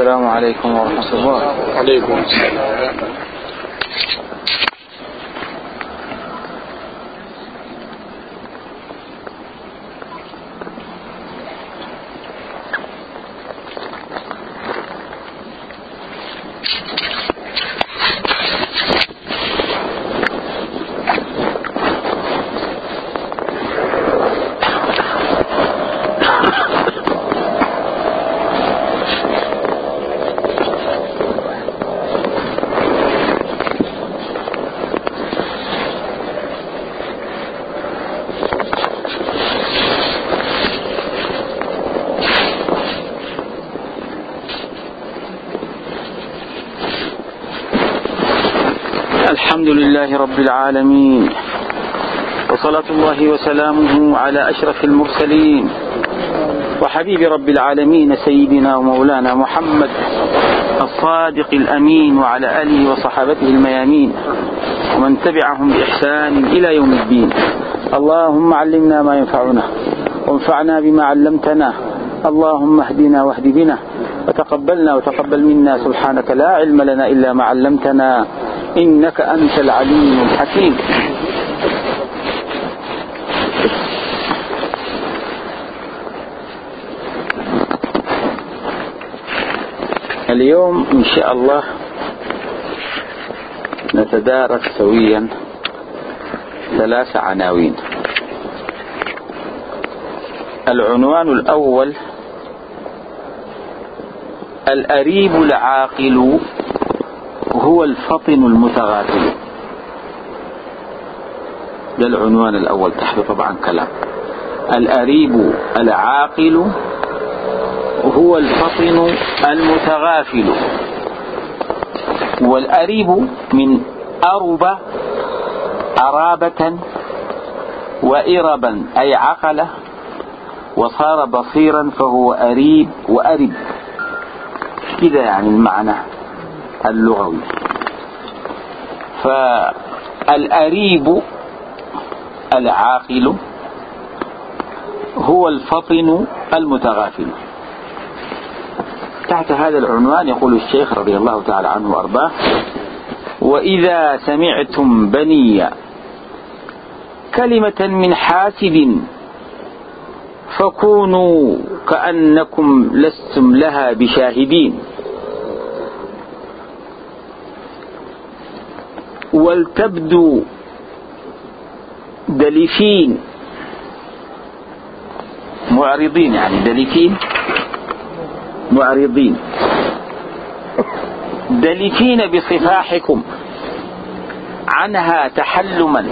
السلام عليكم ورحمة الله. عليكم السلام الحمد لله رب العالمين. وصلاة الله وسلامه على أشرف المرسلين. وحبيب رب العالمين سيدنا ومولانا محمد الصادق الأمين وعلى آله وصحابته الميامين. ومن تبعهم بإحسان إلى يوم الدين. اللهم علمنا ما ينفعنا وانفعنا بما علمتنا. اللهم اهدنا واهد بنا وتقبلنا وتقبل منا. سبحانك لا علم لنا إلا ما علمتنا. إنك أنت العليم الحكيم. اليوم إن شاء الله نتدارس سويا ثلاث عناوين. العنوان الأول الأريب العاقل هو الفطن المتغافل. ده العنوان الأول تحت طبعا كلام. الأريب العاقل هو الفطن المتغافل. والأريب من أرب أرابة وإربا أي عقله وصار بصيرا فهو أريب وأرب. كده يعني المعنى اللغوي. فالأريب العاقل هو الفطن المتغافل. تحت هذا العنوان يقول الشيخ رضي الله تعالى عنه وأرضاه وإذا سمعتم بني كلمة من حاسب فكونوا كأنكم لستم لها بشاهدين. ولتبدوا دليفين. معرضين يعني دليفين. معرضين. دليفين بصفاحكم. عنها تحلما.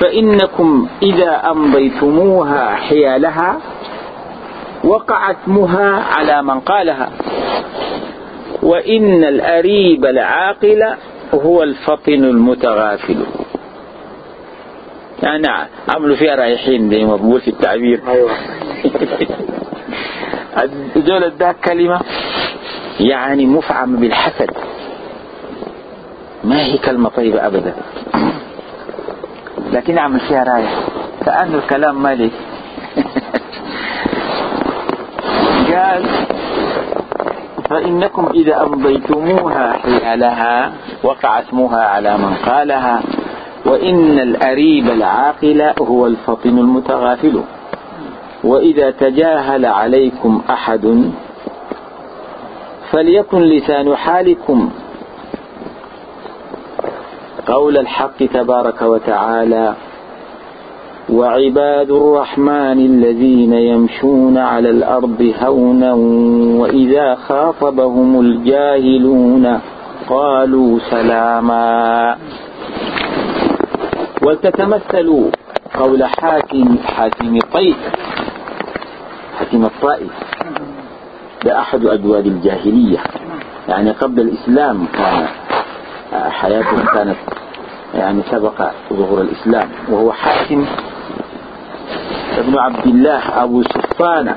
فإنكم إذا أمضيتموها حيالها وقعت مها على من قالها. وإن الأريب العاقل هو الفطن المتغافل. يعني عملوا فيها رايحين زي ما بقول في التعبير دول اداك كلمة يعني مفعم بالحسد. ما هي كلمة طيبة أبدا. لكن عمل فيها رايح. كأنه الكلام مالي؟ قال فإنكم إذا أمضيتموها حيالها وقع اسمها على من قالها وإن الأريب العاقل هو الفطن المتغافل. وإذا تجاهل عليكم أحد فليكن لسان حالكم. قول الحق تبارك وتعالى وعباد الرحمن الذين يمشون على الأرض هونا وإذا خاطبهم الجاهلون قالوا سلاما. ولتتمثلوا قول حاكم حاكم طيف حاكم الطائف ده أحد أجواد الجاهلية. يعني قبل الإسلام كان حياته كانت يعني سبق ظهور الإسلام وهو حاكم ابن عبد الله أبو سفانة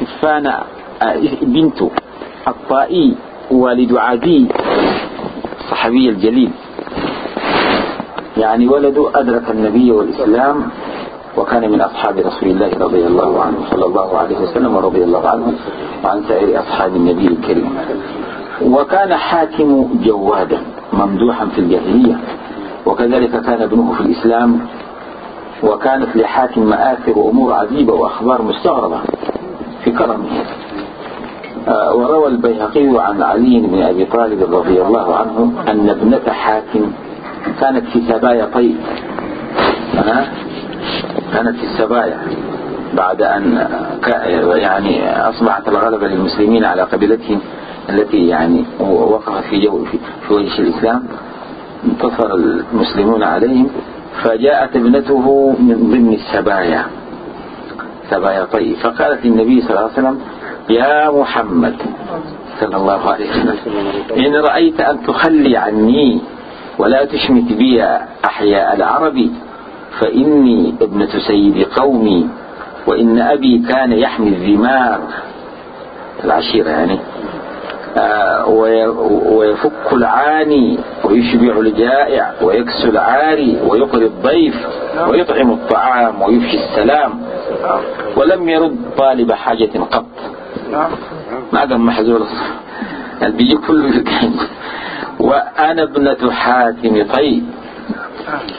سفانة بنته الطائي والد عدي الصحابي الجليل. يعني ولده أدرك النبي والإسلام وكان من أصحاب رسول الله رضي الله عنه صلى الله عليه وسلم ورضي الله عنه وعن سائر أصحاب النبي الكريم. وكان حاتم جوادا ممدوحا في الجاهلية وكذلك كان ابنه في الإسلام وكانت لحاتم مآثر وأمور عجيبة وأخبار مستغربة في كرمه آه، وروى البيهقي عن علي بن أبي طالب رضي الله عنه أن ابنة حاتم كانت في سبايا طيب. كانت في السبايا بعد أن يعني أصبحت الغلبة للمسلمين على قبيلتهم التي يعني وقف في جو في وجه الإسلام. انتصر المسلمون عليهم. فجاءت ابنته من ضمن السبايا. سبايا طيب. فقالت للنبي صلى الله عليه وسلم يا محمد صلى الله عليه وسلم إن رأيت أن تخلي عني ولا تشمت بي أحياء العرب فإني ابنة سيد قومي وإن أبي كان يحمي الذمار. العشيرة يعني. ويفك العاني ويشبع الجائع ويكسو العاري ويقري الضيف ويطعم الطعام ويفشي السلام. ولم يرد طالب حاجة قط. ما قام محزول البيجي كله وأنا ابنة حاتم طيب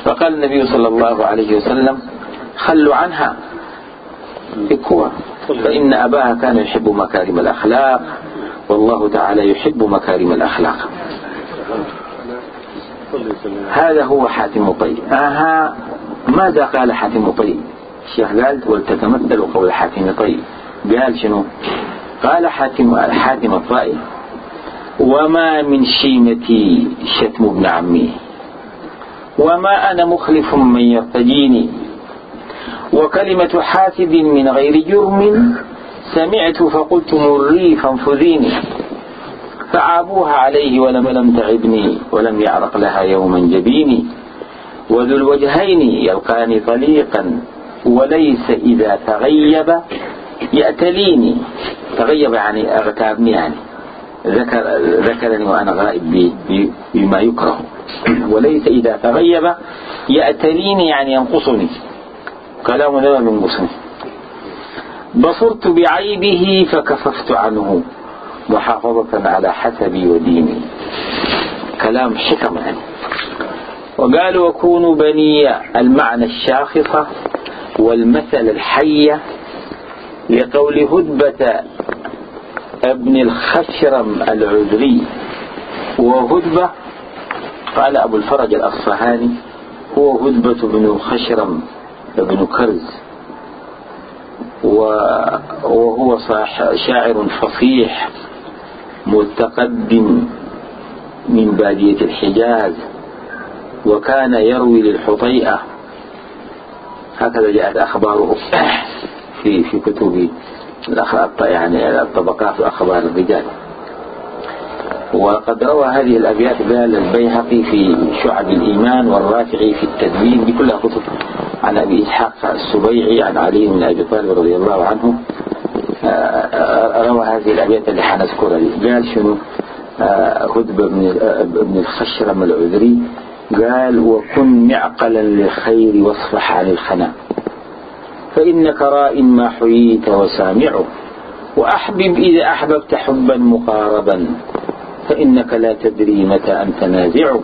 فقال النبي صلى الله عليه وسلم خلوا عنها. بقوة فإن أباها كان يحب مكارم الأخلاق. والله تعالى يحب مكارم الأخلاق. هذا هو حاتم طيب. آها ماذا قال حاتم طيب؟ الشيخ قال ولتتمثل قول حاتم طيب. قال شنو؟ قال حاتم حاتم الطائي وما من شيمتي شتم ابن عمي وما أنا مخلف من يرتجيني وكلمة حاسد من غير جرم سمعت فقلت مري فانفذيني. فعابوها عليه ولم لم تعبني ولم يعرق لها يوما جبيني. وذو الوجهين يلقاني طليقا وليس إذا تغيب يأتليني. تغيب يعني أغتابني يعني. ذكر ذكرني وأنا غائب بما يكره. وليس إذا تغيب يأتليني يعني ينقصني. كلام لا ينقصني بصرت بعيبه فكففت عنه محافظة على حسبي وديني. كلام حكم يعني وقالوا وكونوا بني المعنى الشاخصة والمثل الحية لقول هدبة ابن الخشرم العذري. وهدبة قال أبو الفرج الأصفهاني هو هدبة بن الخشرم ابن كرز. وهو شاعر فصيح متقدم من بادية الحجاز وكان يروي للحطيئة. هكذا جاءت أخباره في في كتب يعني الطبقات وأخبار الرجال. وقد روى هذه الأبيات قال البيهقي في شعب الإيمان والرافعي في التدوين بكلها كتب عن أبي إسحاق السبيعي عن علي بن أبي طالب رضي الله عنه آه، آه، روى هذه الأبيات اللي حنذكرها دي قال شنو؟ آه، هدبة بن الخشرم العذري قال وكن معقلا للخير واصفح عن الخنا فإنك راء ما حييت وسامع وأحبب إذا أحببت حبا مقاربا فإنك لا تدري متى أن تنازع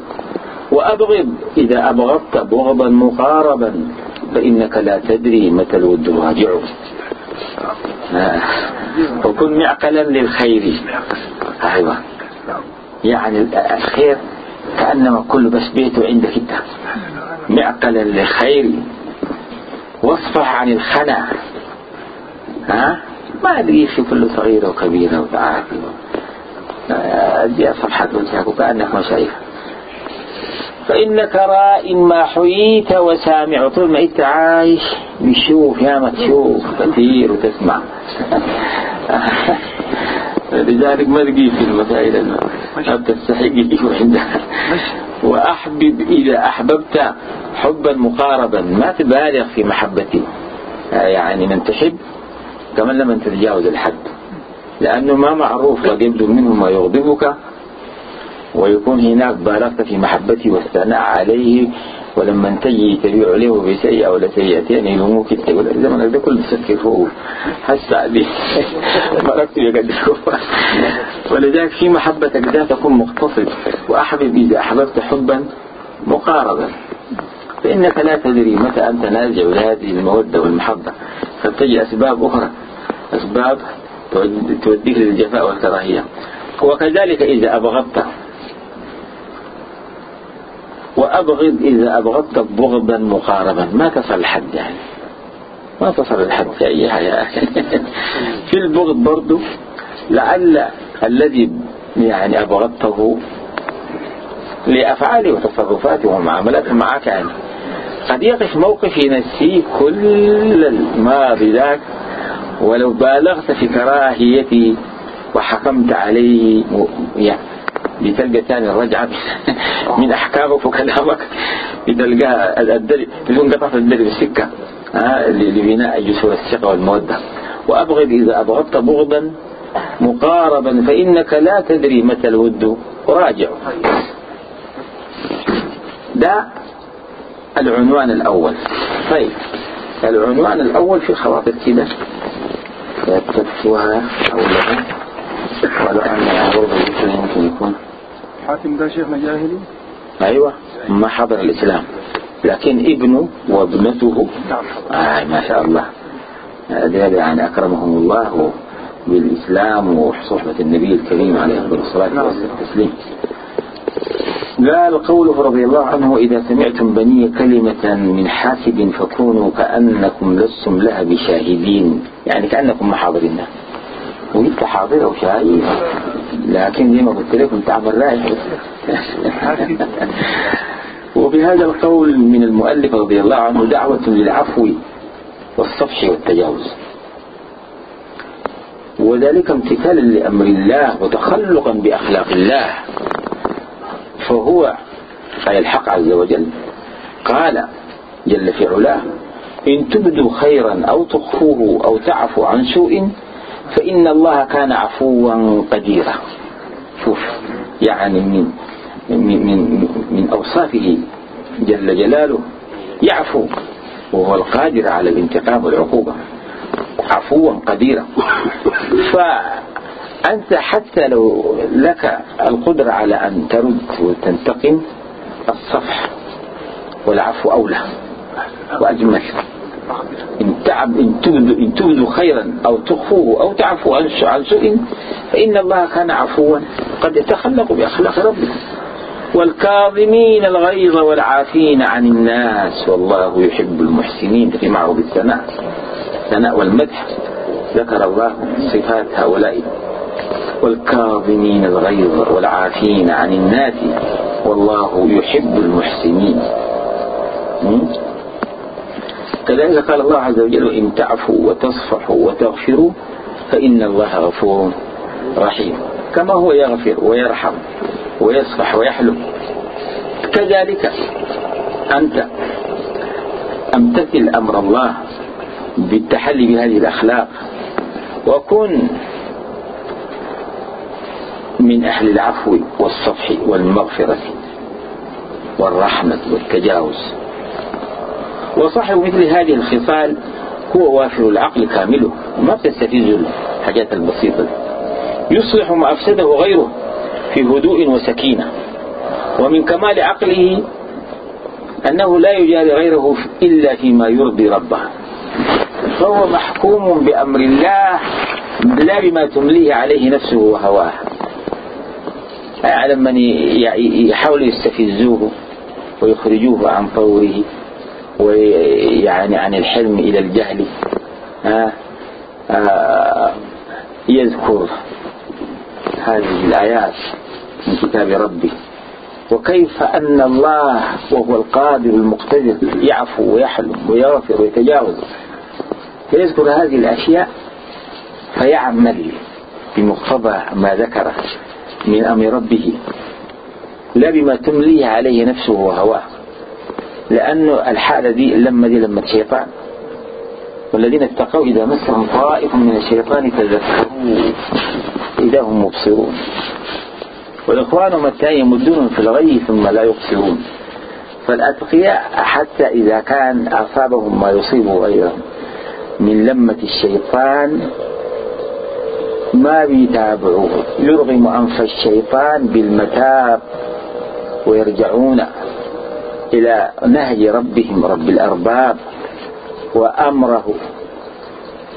وأبغض إذا أبغضت بغضا مقاربا. فإنك لا تدري متى الود راجع. آه. وكن معقلا للخير. أيوة. يعني الخير كأنما كل بس بيته عندك إنت. معقلا للخير. واصفح عن الخنا. ها ما أدري في كل صغيرة وكبيرة وتعافي أدي صفحة وجهك وكأنك ما شايف فإنك راء ما حييت وسامع. طول ما أنت عايش بيشوف يا ما تشوف كثير وتسمع. لذلك ما تجي في المسائل أن تستحق عندها وأحبب إذا أحببت حبا مقاربا. ما تبالغ في محبتي. يعني من تحب كمان لما تتجاوز الحد. لأنه ما معروف قد يبدو منه ما يغضبك. ويكون هناك بالغت في محبته والثناء عليه ولما تجي تبيع له بسيئة ولا سيئتين انت يقول إذا ما ده كل تفكر فوق. هسه دي مركت يقدروا ولذلك في محبتك ذات تكون مقتصد. وأحبب إذا أحببت حبا مقاربا. فإنك لا تدري متى أنت نازع لهذه المودة والمحبة. فتجي أسباب أخرى. أسباب توديك للجفاء والكراهية. وكذلك إذا أبغضت وأبغض إذا أبغضت بغضا مقاربا. ما تصل الحد يعني. ما تصل الحد في أي حاجة. في البغض برضو. لعل الذي يعني أبغضته لأفعاله وتصرفاته ومعاملاته معك يعني. قد يقف موقف ينسيه كل الماضي ذاك. ولو بالغت في كراهيته وحكمت عليه. يعني بتلقى ثاني الرجعة من أحكامك وكلامك بتلقاها الدرب تكون قطعت الدرب السكة لبناء جسور الثقة والمودة. وأبغض إذا أبغضت بغضا مقاربا فإنك لا تدري متى الود. راجع. ده العنوان الأول. طيب العنوان الأول في خواطر كده. تكتبها أو لها ولو أن برضه يمكن يكون حاتم ده شيخنا جاهلي أيوة ما حضر الإسلام. لكن ابنه وابنته. نعم. آه ما شاء الله. هذا يعني أكرمهم الله بالإسلام وصحبة النبي الكريم عليه الصلاة نعم. والتسليم. قال قوله رضي الله عنه إذا سمعتم بني كلمة من حاسد فكونوا كأنكم لستم لها بشاهدين يعني كأنكم محاضرين وانت حاضر أو شاهد لكن زي ما قلت لكم تعمل رايح وبهذا القول من المؤلف رضي الله عنه دعوة للعفو والصفح والتجاوز. وذلك امتثالا لأمر الله وتخلقا بأخلاق الله. فهو أي الحق عز وجل. قال جل في علاه إن تبدوا خيرا أو تخفوه أو تعفوا عن سوء فإن الله كان عفوا قديرا. شوف يعني من من من, من أوصافه جل جلاله يعفو وهو القادر على الانتقام والعقوبة. عفوا قديرا. فأنت حتى لو لك القدرة على أن ترد وتنتقم الصفح والعفو أولى وأجمل. تعب إن, تبدو إن تبدو خيرا أو تخفوه أو تعفو عن سوء فإن الله كان عفوا قد يتخلق بأخلاق ربه. والكاظمين الغيظ والعافين عن الناس والله يحب المحسنين في معروف الثناء الثناء والمدح. ذكر الله صفات هؤلاء. والكاظمين الغيظ والعافين عن الناس والله يحب المحسنين. كذلك قال الله عز وجل إن تعفوا وتصفحوا وتغفروا فإن الله غفور رحيم. كما هو يغفر ويرحم ويصفح ويحلم كذلك أنت امتثل أمر الله بالتحلي بهذه الأخلاق وكن من أهل العفو والصفح والمغفرة والرحمة والتجاوز. وصاحب مثل هذه الخصال هو وافر العقل كامله ما بتستفز الحاجات البسيطة يصلح ما أفسده غيره في هدوء وسكينة. ومن كمال عقله أنه لا يجاري غيره إلا فيما يرضي ربه. فهو محكوم بأمر الله لا بما تمليه عليه نفسه وهواه. أعلم من يحاول يستفزوه ويخرجوه عن طوره. ويعني عن الحلم إلى الجهل آه يذكر هذه الآيات من كتاب ربي. وكيف أن الله وهو القادر المقتدر يعفو ويحلم ويغفر ويتجاوز. فيذكر هذه الأشياء فيعمل بمقتضى ما ذكره من أمر ربه لا بما تمليه عليه نفسه وهواه. لأنه الحالة دي اللمة دي لمة شيطان والذين اتقوا إذا مسهم طائف من الشيطان تذكروا إذا هم مبصرون. والإخوان متى يمدون في الغي ثم لا يقصرون فالأتقياء حتى إذا كان أصابهم ما يصيب غيرهم من لمة الشيطان ما بيتابعوا يرغم أنف الشيطان بالمتاب ويرجعون إلى نهج ربهم رب الأرباب وأمره.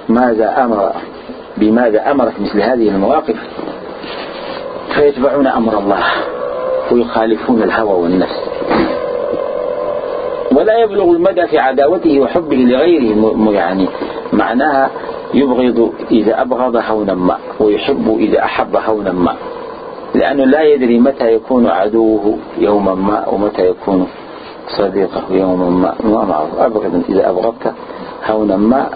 ماذا أمر؟ بماذا أمرت مثل هذه المواقف؟ فيتبعون أمر الله ويخالفون الهوى والنفس. ولا يبلغ المدى في عداوته وحبه لغيره. يعني معناها يبغض إذا أبغض هونا ما ويحب إذا أحب هونا ما. لأنه لا يدري متى يكون عدوه يوما ما ومتى يكون صديقه يوما ما ما معه أبغض إذا أبغضت هونا ما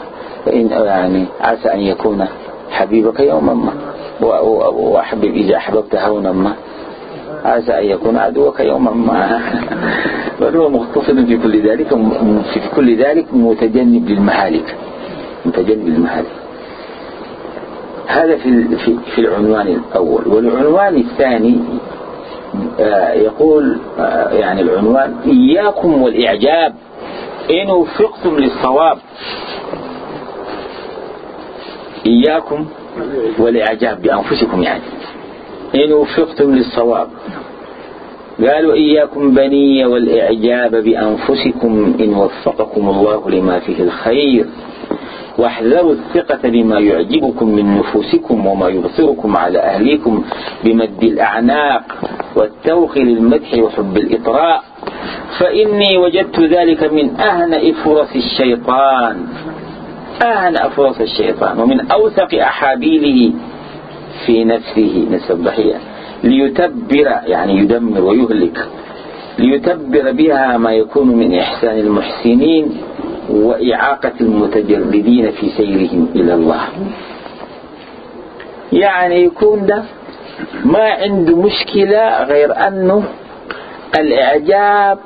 فإن يعني عسى أن يكون حبيبك يوما ما. وأحبب إذا أحببت هونا ما عسى أن يكون عدوك يوما ما. بل هو مختصر في كل ذلك في كل ذلك متجنب للمهالك. متجنب للمهالك. هذا في في العنوان الأول. والعنوان الثاني يقول آه، يعني العنوان إياكم والإعجاب إن وفقتم للصواب. إياكم والإعجاب بأنفسكم يعني. إن وفقتم للصواب. قالوا إياكم بني والإعجاب بأنفسكم إن وفقكم الله لما فيه الخير. واحذروا الثقة بما يعجبكم من نفوسكم وما يبصركم على أهليكم بمد الأعناق والتوخ للمدح وحب الإطراء. فإني وجدت ذلك من أهنأ فرص الشيطان. أهنأ فرص الشيطان. ومن أوثق أحابيله في نفسه. نسب الضحية ليتبر يعني يدمر ويهلك. ليتبر بها ما يكون من إحسان المحسنين. وإعاقة المتجردين في سيرهم إلى الله. يعني يكون ده ما عنده مشكلة غير أنه الإعجاب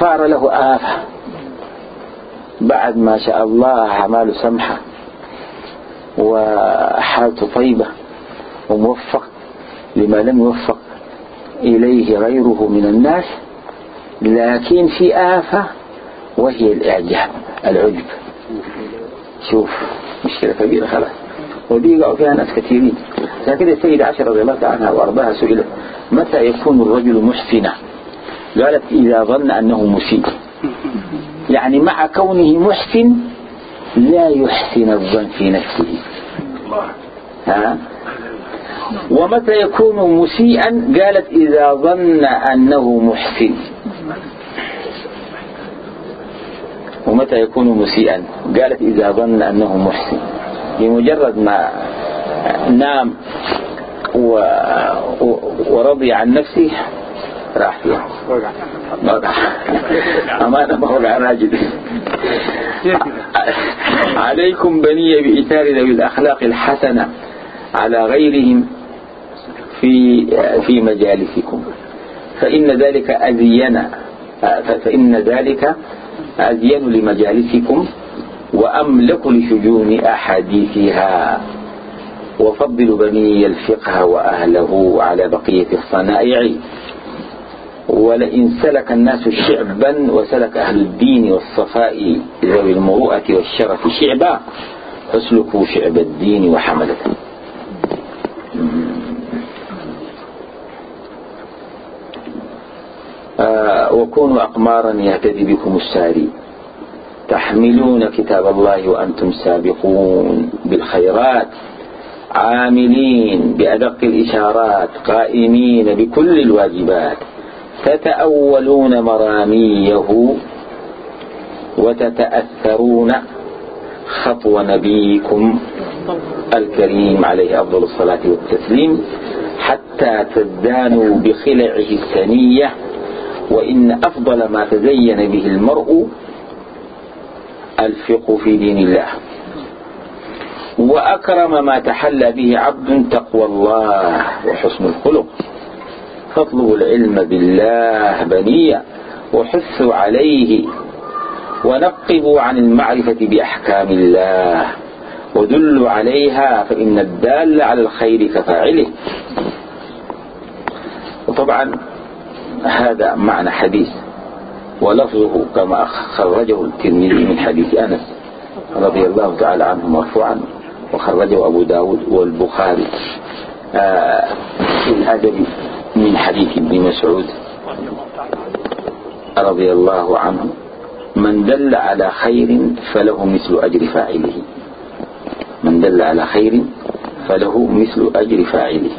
صار له آفة. بعد ما شاء الله أعماله سمحة وحالته طيبة وموفق لما لم يوفق إليه غيره من الناس لكن في آفة وهي الإعجاب. العجب شوف مشكلة كبيرة خلاص. ودي يقعوا فيها ناس كثيرين. لكن السيدة عائشة رضي الله عنها وأرضاها سئلت متى يكون الرجل محسنا قالت إذا ظن أنه مسيء. يعني مع كونه محسن لا يحسن الظن في نفسه. ها؟ ومتى يكون مسيئا؟ قالت إذا ظن أنه محسن ومتى يكون مسيئا؟ قالت إذا ظن أنه محسن. بمجرد ما نام و... ورضي عن نفسه راح فيها. وقع. أمانة ما وقع راجل عليكم بني بإثار ذوي الأخلاق الحسنة على غيرهم في في مجالسكم. فإن ذلك أزين فإن ذلك أزين لمجالسكم وأملك لشجون أحاديثها. وفضل بني الفقه وأهله على بقية الصنائع ولئن سلك الناس شعبا وسلك أهل الدين والصفاء ذوي المروءة والشرف شعبا فاسلكوا شعب الدين وحملته. آه وكونوا أقمارا يهتدي بكم الساري. تحملون كتاب الله وأنتم سابقون بالخيرات عاملين بأدق الإشارات قائمين بكل الواجبات. تتأولون مراميه وتتأثرون خطو نبيكم الكريم عليه أفضل الصلاة والتسليم حتى تزدانوا بخلعه السنية وإن أفضل ما تزين به المرء الفقه في دين الله. وأكرم ما تحلى به عبد تقوى الله وحسن الخلق. فاطلبوا العلم بالله بنيا وحثوا عليه ونقبوا عن المعرفة بأحكام الله. ودلوا عليها فإن الدال على الخير كفاعله. وطبعا هذا معنى حديث. ولفظه كما خرجه الترمذي من حديث أنس رضي الله تعالى عنه مرفوعا وخرجه أبو داود والبخاري. آه، في الأدب من حديث ابن مسعود رضي الله عنه من دل على خير فله مثل أجر فاعله. من دل على خير فله مثل أجر فاعله.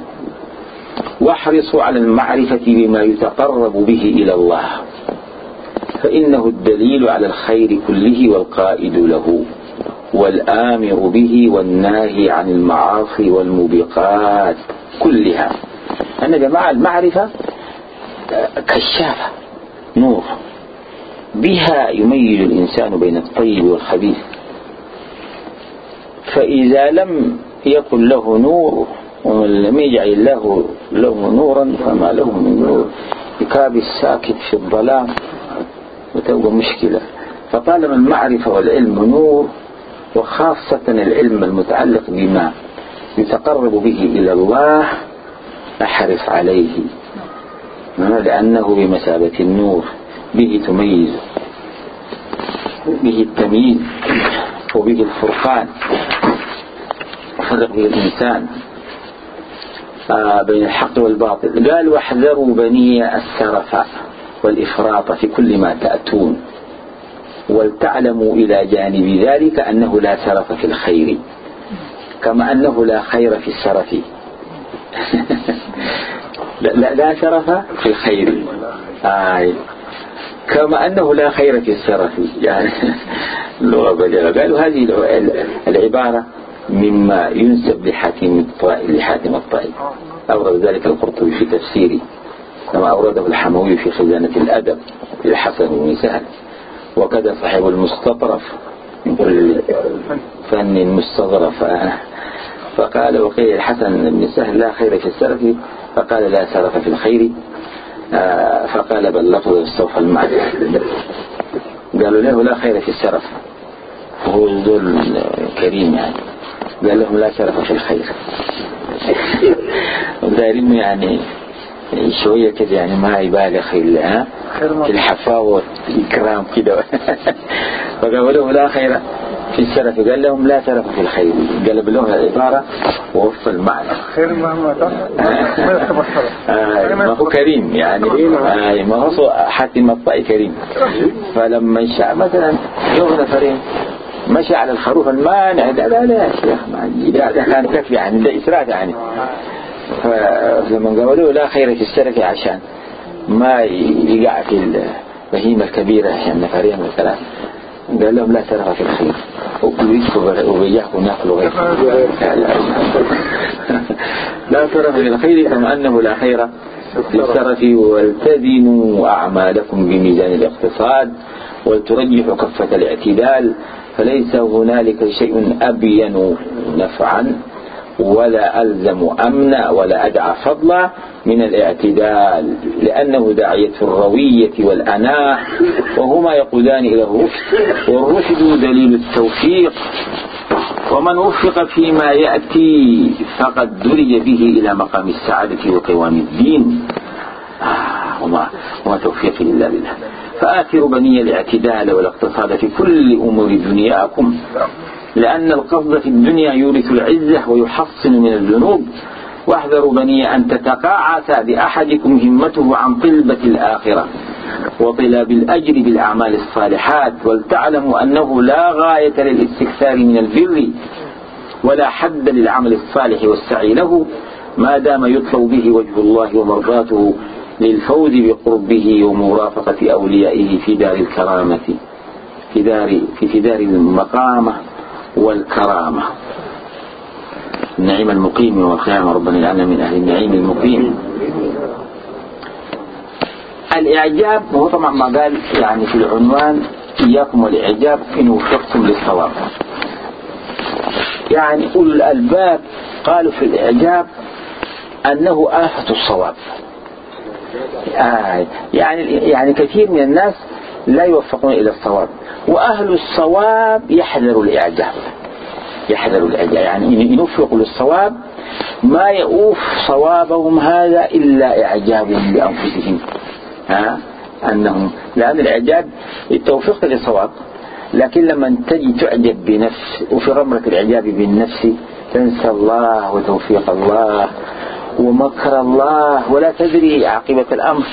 واحرصوا على المعرفة بما يتقرب به إلى الله فإنه الدليل على الخير كله والقائد له والآمر به والناهي عن المعاصي والموبقات كلها. أن جماعة المعرفة كشافة نور. بها يميز الإنسان بين الطيب والخبيث. فإذا لم يكن له نور ومن لم يجعل الله له نورا فما له من نور. يكاب الساكت في الظلام. وتبقى مشكلة. فطالما المعرفة والعلم نور وخاصة العلم المتعلق بما يتقرب به إلى الله أحرص عليه. لأنه بمثابة النور. به تميز. به التمييز. وبه الفرقان. وفرق به الإنسان. بين الحق والباطل. قال واحذروا بني السرف والإفراط في كل ما تأتون ولتعلموا إلى جانب ذلك أنه لا سرف في الخير كما أنه لا خير في السرف. لا, لا سرف في الخير. آه كما أنه لا خير في السرف. يعني اللغة بلغة قالوا هذه العبارة مما ينسب لحاتم الطائي لحاتم الطائي أورد ذلك القرطبي في تفسيره كما أورده الحموي في خزانة الأدب للحسن بن سهل. وكذا صاحب المستطرف. من كل فن مستظرف. فقال وقيل الحسن بن سهل لا خير في السرف فقال لا سرف في الخير. آه، فقال بل لفظ السوف المعنى قالوا له لا خير في السرف وهو ذل كريم يعني. قال لهم لا شرف في الخير. ودايرين يعني شوية كده يعني ما يبالغ في الحفاوة والإكرام كده. فقالوا لهم لا خير في السرف قال لهم لا سرف في الخير. قلب لهم العبارة ووفى المعنى. خير مهما آه ما هو كريم يعني. آه ما هو حاتم الطائي كريم. فلما شاء مثلا يوم نفرين مشى على الخروف المانع لا لا لا يا شيخ ده كان كفي يعني ده إسراف يعني. فلما قالوا لا خير في السرف عشان ما يقع في البهيمة الكبيرة عشان نفرين مثلا قال لهم لا سرف في الخير. وبيحكوا ناكلوا غير لا سرف في الخير كما أنه لا خير. في السرف والتزنوا أعمالكم بميزان الاقتصاد ولترجحوا كفة الاعتدال. فليس هنالك شيء أبين نفعا ولا ألزم أمنا ولا أدعى فضلا من الاعتدال لأنه داعية الروية والأناة وهما يقودان إلى الرشد والرشد دليل التوفيق ومن وفق فيما يأتي فقد درج به إلى مقام السعادة وقوام الدين. آه وما, وما توفيق إلا بالله. فآثروا بني الاعتدال والاقتصاد في كل أمور دنياكم لأن القصد في الدنيا يورث العزة ويحصن من الذنوب. واحذروا بني أن تتقاعس بأحدكم همته عن طلبة الآخرة وطلاب الأجر بالأعمال الصالحات ولتعلموا أنه لا غاية للاستكثار من البر ولا حد للعمل الصالح والسعي له. ما دام يطلب به وجه الله ومرضاته للفوز بقربه ومرافقة أوليائه في دار الكرامة في دار في دار المقامة والكرامة. النعيم المقيم يوم القيامة ربنا يجعلنا من أهل النعيم المقيم. الإعجاب وهو طبعا ما قال يعني في العنوان إياكم والإعجاب إن وفقتم للصواب. يعني أولو الألباب قالوا في الإعجاب أنه آفة الصواب. آه يعني يعني كثير من الناس لا يوفقون إلى الصواب وأهل الصواب يحذروا الإعجاب يحذروا الإعجاب يعني يوفقوا للصواب ما يؤوف صوابهم هذا إلا إعجابهم بأنفسهم ها؟ أنهم لأن الإعجاب التوفيق للصواب لكن لما تجي تعجب بنفس وفي غمرة الإعجاب بالنفس تنسى الله وتوفيق الله ومكر الله ولا تدري عاقبة الأمر.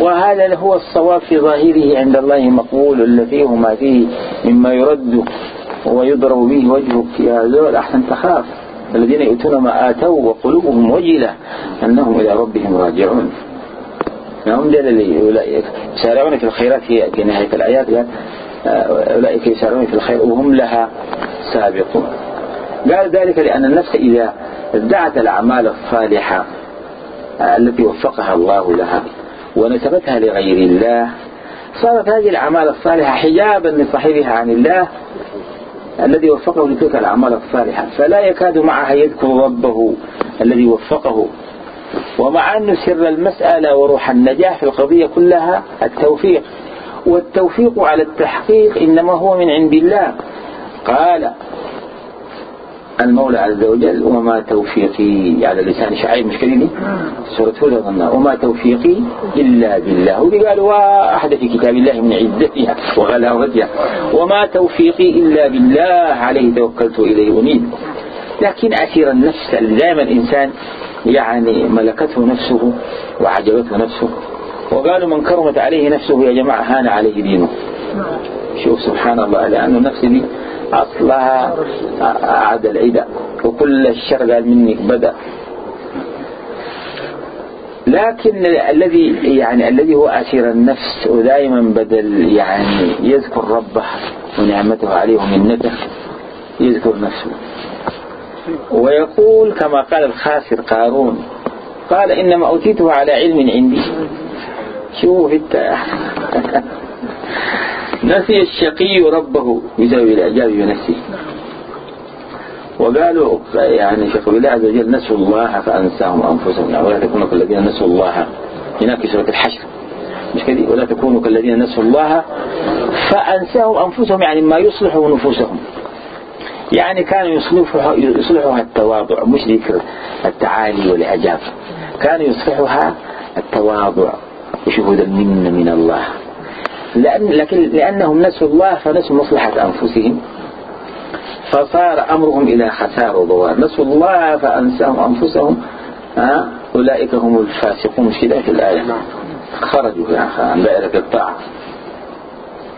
وهذا هو الصواب في ظاهره عند الله مقبول الذي ما فيه مما يرد ويضرب به وجهك. يا زول أحسن تخاف. الذين يؤتون ما آتوا وقلوبهم وجلة أنهم إلى ربهم راجعون. هم دل اللي يسارعون في الخيرات في نهاية الآيات. أولئك يسارعون في الخير وهم لها سابقون. قال ذلك لأن النفس إذا ادعت الأعمال الصالحة التي وفقها الله لها ونسبتها لغير الله. صارت هذه الأعمال الصالحة حجابا لصاحبها عن الله الذي وفقه لتلك الأعمال الصالحة. فلا يكاد معها يذكر ربه الذي وفقه. ومع أن سر المسألة وروح النجاح في القضية كلها التوفيق. والتوفيق على التحقيق إنما هو من عند الله. قال المولى عز وجل وما توفيقي على لسان شعيب مش كذي سورة هود وما توفيقي إلا بالله. قالوا واحد في كتاب الله من عزتها وغلاوتها. وما توفيقي إلا بالله. عليه توكلت إليه أنيب. لكن أسير النفس دائما الإنسان يعني ملكته نفسه وعجبته نفسه. وقالوا من كرمت عليه نفسه يا جماعة هان عليه دينه. شوف سبحان الله لأنه النفس دي أصلها عاد العدة وكل الشر قال منك بدأ. لكن الذي يعني الذي هو أسير النفس ودائما بدل يعني يذكر ربه ونعمته عليه ومنته يذكر نفسه. ويقول كما قال الخاسر قارون قال إنما أوتيته على علم عندي. شوف أنت. نسي الشقي ربه بسبب الإعجاب بنفسه. وقالوا يعني شيخ الله عز وجل نسوا الله فأنساهم أنفسهم. يعني ولا تكونوا كالذين نسوا الله. هناك في سورة الحشر. مش كذي؟ ولا تكونوا كالذين نسوا الله فأنساهم أنفسهم. يعني ما يصلحوا نفوسهم. يعني كانوا يصلحها يصلحها التواضع. مش ذكر التعالي والإعجاب. كان يصلحها التواضع. وشهود المنة من الله. لأن لكن لأنهم نسوا الله فنسوا مصلحة أنفسهم. فصار أمرهم إلى خسار وضوار. نسوا الله فأنساهم أنفسهم. ها؟ أولئك هم الفاسقون في ذات الآية. خرجوا عن دائرة الطاعة.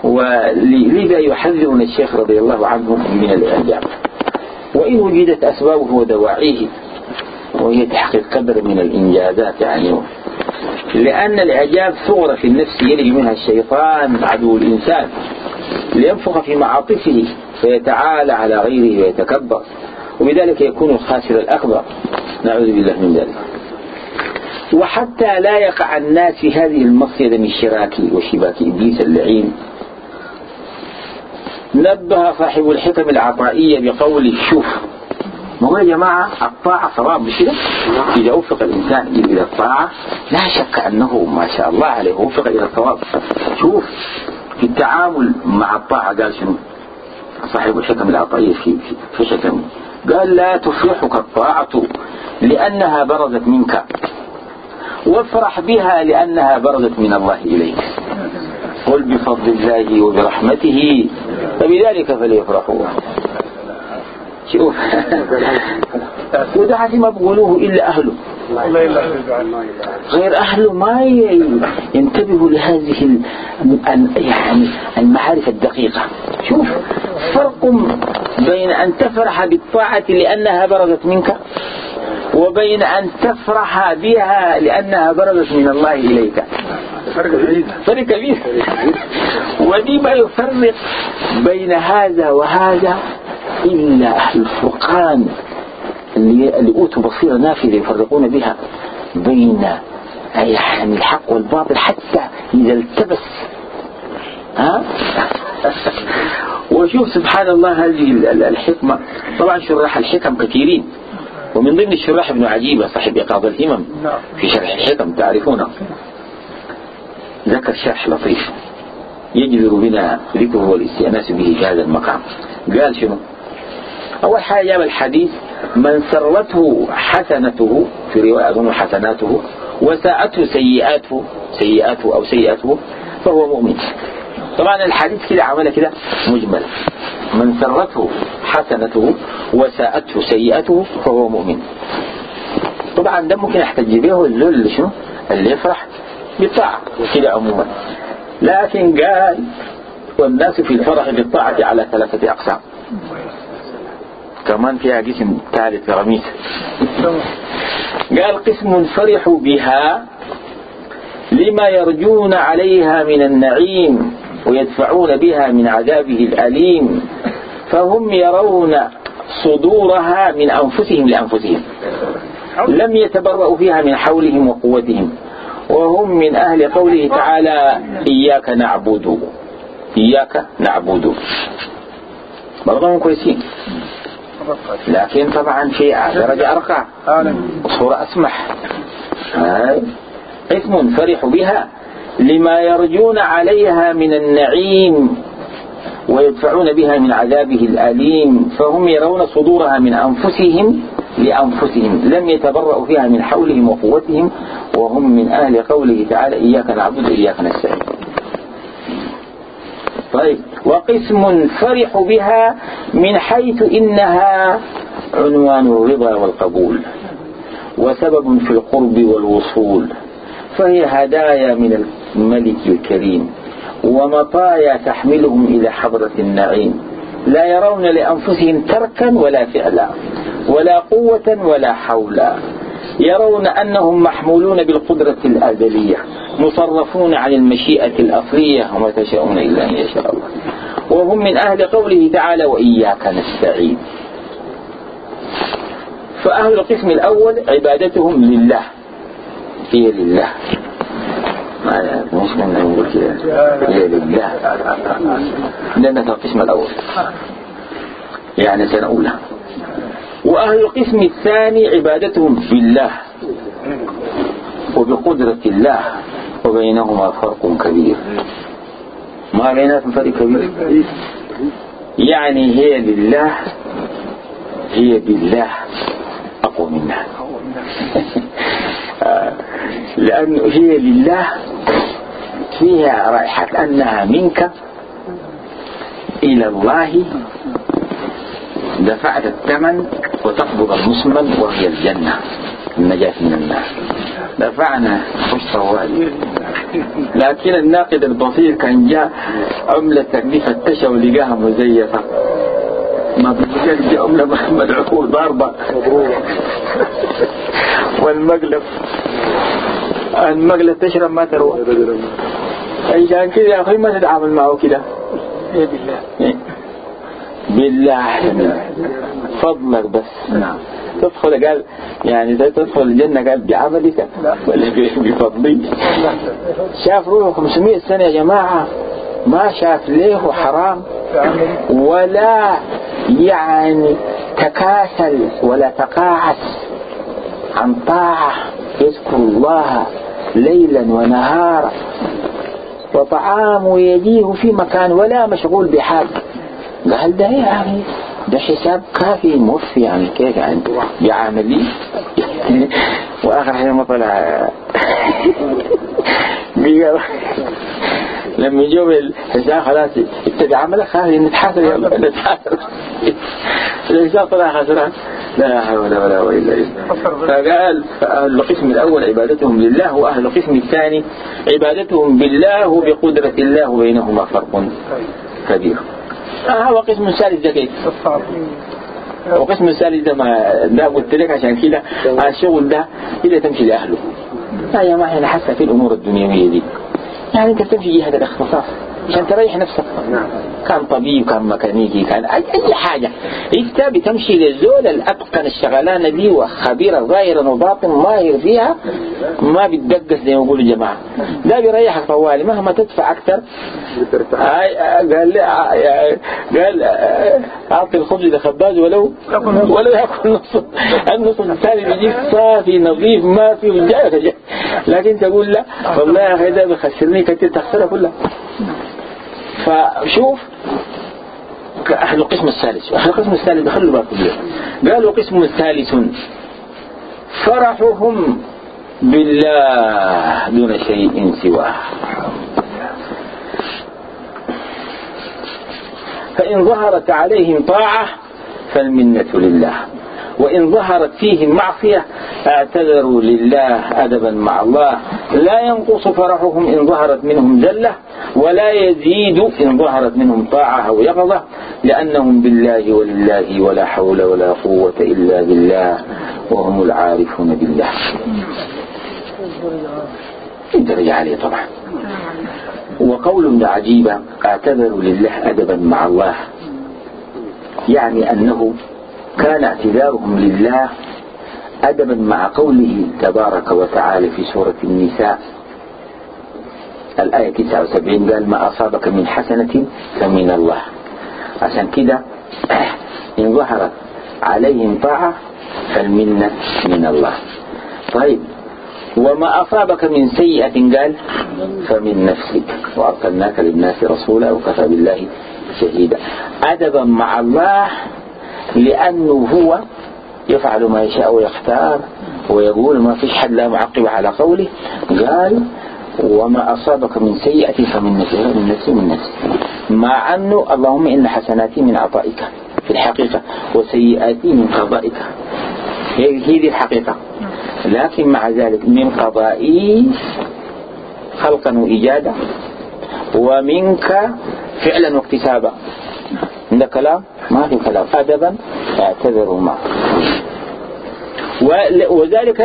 ولذا يحذرنا الشيخ رضي الله عنه من الإعجاب وإن وجدت أسبابه ودواعيه وهي تحقيق قدر من الإنجازات يعني. لأن الإعجاب ثغرة في النفس يلج منها الشيطان عدو الإنسان. لينفخ في معاطفه فيتعالى على غيره ويتكبر. وبذلك يكون الخاسر الأكبر. نعوذ بالله من ذلك. وحتى لا يقع الناس في هذه المصيدة من الشراك وشباك إبليس اللعين. نبه صاحب الحكم العطائية بقول شوف ما هو يا جماعة؟ الطاعة صواب مش كده إذا وفق الإنسان إلى الطاعة لا شك أنه ما شاء الله عليه وفق إلى الصواب. شوف في التعامل مع الطاعة قال شنو؟ صاحب الحكم العطائية في في, حكمه قال لا تفرحك الطاعة لأنها برزت منك. وافرح بها لأنها برزت من الله إليك. قل بفضل الله وبرحمته. فبذلك فليفرحوا. شوف. وده ما بقولوه إلا أهله. غير أهله ما ينتبهوا لهذه يعني المعارف الدقيقة. شوف فرق بين أن تفرح بالطاعة لأنها برزت منك وبين أن تفرح بها لأنها برزت من الله إليك. فرق كبير ودي ما يفرق بين هذا وهذا إلا أهل الفرقان اللي, اللي أوتوا بصيرة نافذة يفرقون بها بين يعني الحق والباطل حتى إذا التبس. ها؟ وشوف سبحان الله هذه الحكمة. طبعا شراح الحكم؟ كثيرين ومن ضمن الشراح ابن عجيبة صاحب إيقاظ الهمم في شرح الحكم تعرفونه ذكر شرح لطيف يجبر بنا ذكره والاستئناس به في هذا المقام. قال شنو؟ أول حاجة جاب الحديث من سرته حسنته في رواية أظن حسناته وساءته سيئاته سيئاته أو سيئاته فهو مؤمن. طبعا الحديث كده عمله كده مجمل من سرته حسنته وساءته سيئته فهو مؤمن. طبعا ده ممكن يحتج به اللي شنو؟ اللي يفرح بالطاعة كده عموما. لكن قال والناس في الفرح بالطاعة على ثلاثة أقسام. كمان فيها قسم ثالث رميس. قال قسم فرحوا بها لما يرجون عليها من النعيم. ويدفعون بها من عذابه الأليم. فهم يرون صدورها من أنفسهم لأنفسهم. لم يتبرأوا فيها من حولهم وقوتهم. وهم من أهل قوله تعالى إياك نعبد إياك نعبد. برضهم كويسين. لكن طبعا في درجة أرقى. وصورة أسمح. اسم فرح بها. لما يرجون عليها من النعيم ويدفعون بها من عذابه الأليم فهم يرون صدورها من أنفسهم لأنفسهم لم يتبرأوا فيها من حولهم وقوتهم وهم من أهل قوله تعالى إياك نعبد إياك نستعين طيب وقسم فرح بها من حيث إنها عنوان الرضا والقبول وسبب في القرب والوصول فهي هدايا من الملك الكريم ومطايا تحملهم إلى حضرة النعيم. لا يرون لأنفسهم تركا ولا فعلا ولا قوة ولا حولا. يرون أنهم محمولون بالقدرة الأزلية مصرفون عن المشيئة الأصلية وما تشاءون إلا أن يشاء الله. وهم من أهل قوله تعالى وإياك نستعين فأهل القسم الأول عبادتهم لله هي لله. مش من نقول كده. لله لأنها في القسم الأول. يعني سنة أولى. وأهل القسم الثاني عبادتهم بالله وبقدرة الله. وبينهما فرق كبير. ما بيناتهم فرق كبير؟ يعني هي لله هي بالله أقوى منها. لأنه هي لله فيها رائحة أنها منك إلى الله دفعت الثمن وتقبض المسمن وهي الجنة النجاة من النار. دفعنا طوالي لكن الناقد البسيط كان جاء عملة تكليف التشا ولقاها مزيفة. ما بيجي جاء عملة مدعوه ضاربة. والمقلب المقلب تشرب ما تروى عشان كده يا أخي ما تتعامل معه كده. إيه بالله. إيه؟ بالله فضلك بس. نعم. تدخل قال يعني ده تدخل الجنة قال بعملك. ولا بفضلي شاف روحه 500 سنة يا جماعة. ما شاف ليه حرام ولا يعني تكاسل ولا تقاعس عن طاعة يذكر الله ليلا ونهارا. وطعامه يجيه في مكان ولا مشغول بحال قال ده يا أخي ده حساب كافي موفي يعني كيف يعني؟ بعملي وآخر حين ما طلع. بيقال لما يجوا الحساب خلاص ابتدى عملك خلاص نتحاسب يلا نتحاسب الحساب طلع خسران. لا حول ولا قوة إلا بالله. فقال فأهل القسم الأول عبادتهم لله وأهل القسم الثاني عبادتهم بالله وبقدرة الله بينهما فرق كبير. آه هو قسم الثالث ده كيف وقسم الثالث ده ما ده قلت لك عشان كده الشغل ده إلا تمشي لأهله. لا يا ما إحنا حتى في الأمور الدنيوية دي؟ يعني انت تمشي جهة الاختصاص. عشان تريح نفسك. كان طبيب كان ميكانيكي كان أي, حاجة. انت بتمشي للزول الأتقن الشغلانة دي وخبيرة ظاهرا وباطن ماهر فيها ما بتدقس زي ما يقولوا الجماعة ده بيريحك طوالي. مهما تدفع أكثر. قال لي قال أعطي الخبز لخباز ولو ولو يأكل نص. النص الثاني بيجيك صافي نظيف ما في لكن تقول لا والله يا أخي ده بيخسرني كتير. تخسرها كلها. فشوف أهل القسم الثالث أهل القسم الثالث دخلوا باب كبير. قالوا قسم ثالث فرحهم بالله دون شيء سواه. فإن ظهرت عليهم طاعة فالمنة لله. وإن ظهرت فيهم معصية اعتذروا لله أدبا مع الله. لا ينقص فرحهم إن ظهرت منهم زلة ولا يزيد إن ظهرت منهم طاعة أو يقظة لأنهم بالله ولله ولا حول ولا قوة إلا بالله وهم العارفون بالله. درجة عالية طبعا. وقول عجيبة اعتذروا لله أدبا مع الله. يعني أنه كان اعتذارهم لله أدبا مع قوله تبارك وتعالى في سورة النساء. الآية 79 قال ما أصابك من حسنة فمن الله. عشان كده إن ظهرت عليهم طاعة فالمنة من الله. طيب وما أصابك من سيئة قال فمن نفسك. وأرسلناك للناس رسولا وكفى بالله شهيدا. أدبا مع الله لأنه هو يفعل ما يشاء ويختار ويقول ما فيش حد لا معقب على قوله. قال وما أصابك من سيئة فمن نفسي من نفسي من نفسي مع أنه اللهم إن حسناتي من عطائك في الحقيقة وسيئاتي من قضائك. هي دي الحقيقة. لكن مع ذلك من قضائي خلقا وإيجادا ومنك فعلا واكتسابا. عندك كلام؟ ما في كلام. أدبا؟ اعتذروا معه وذلك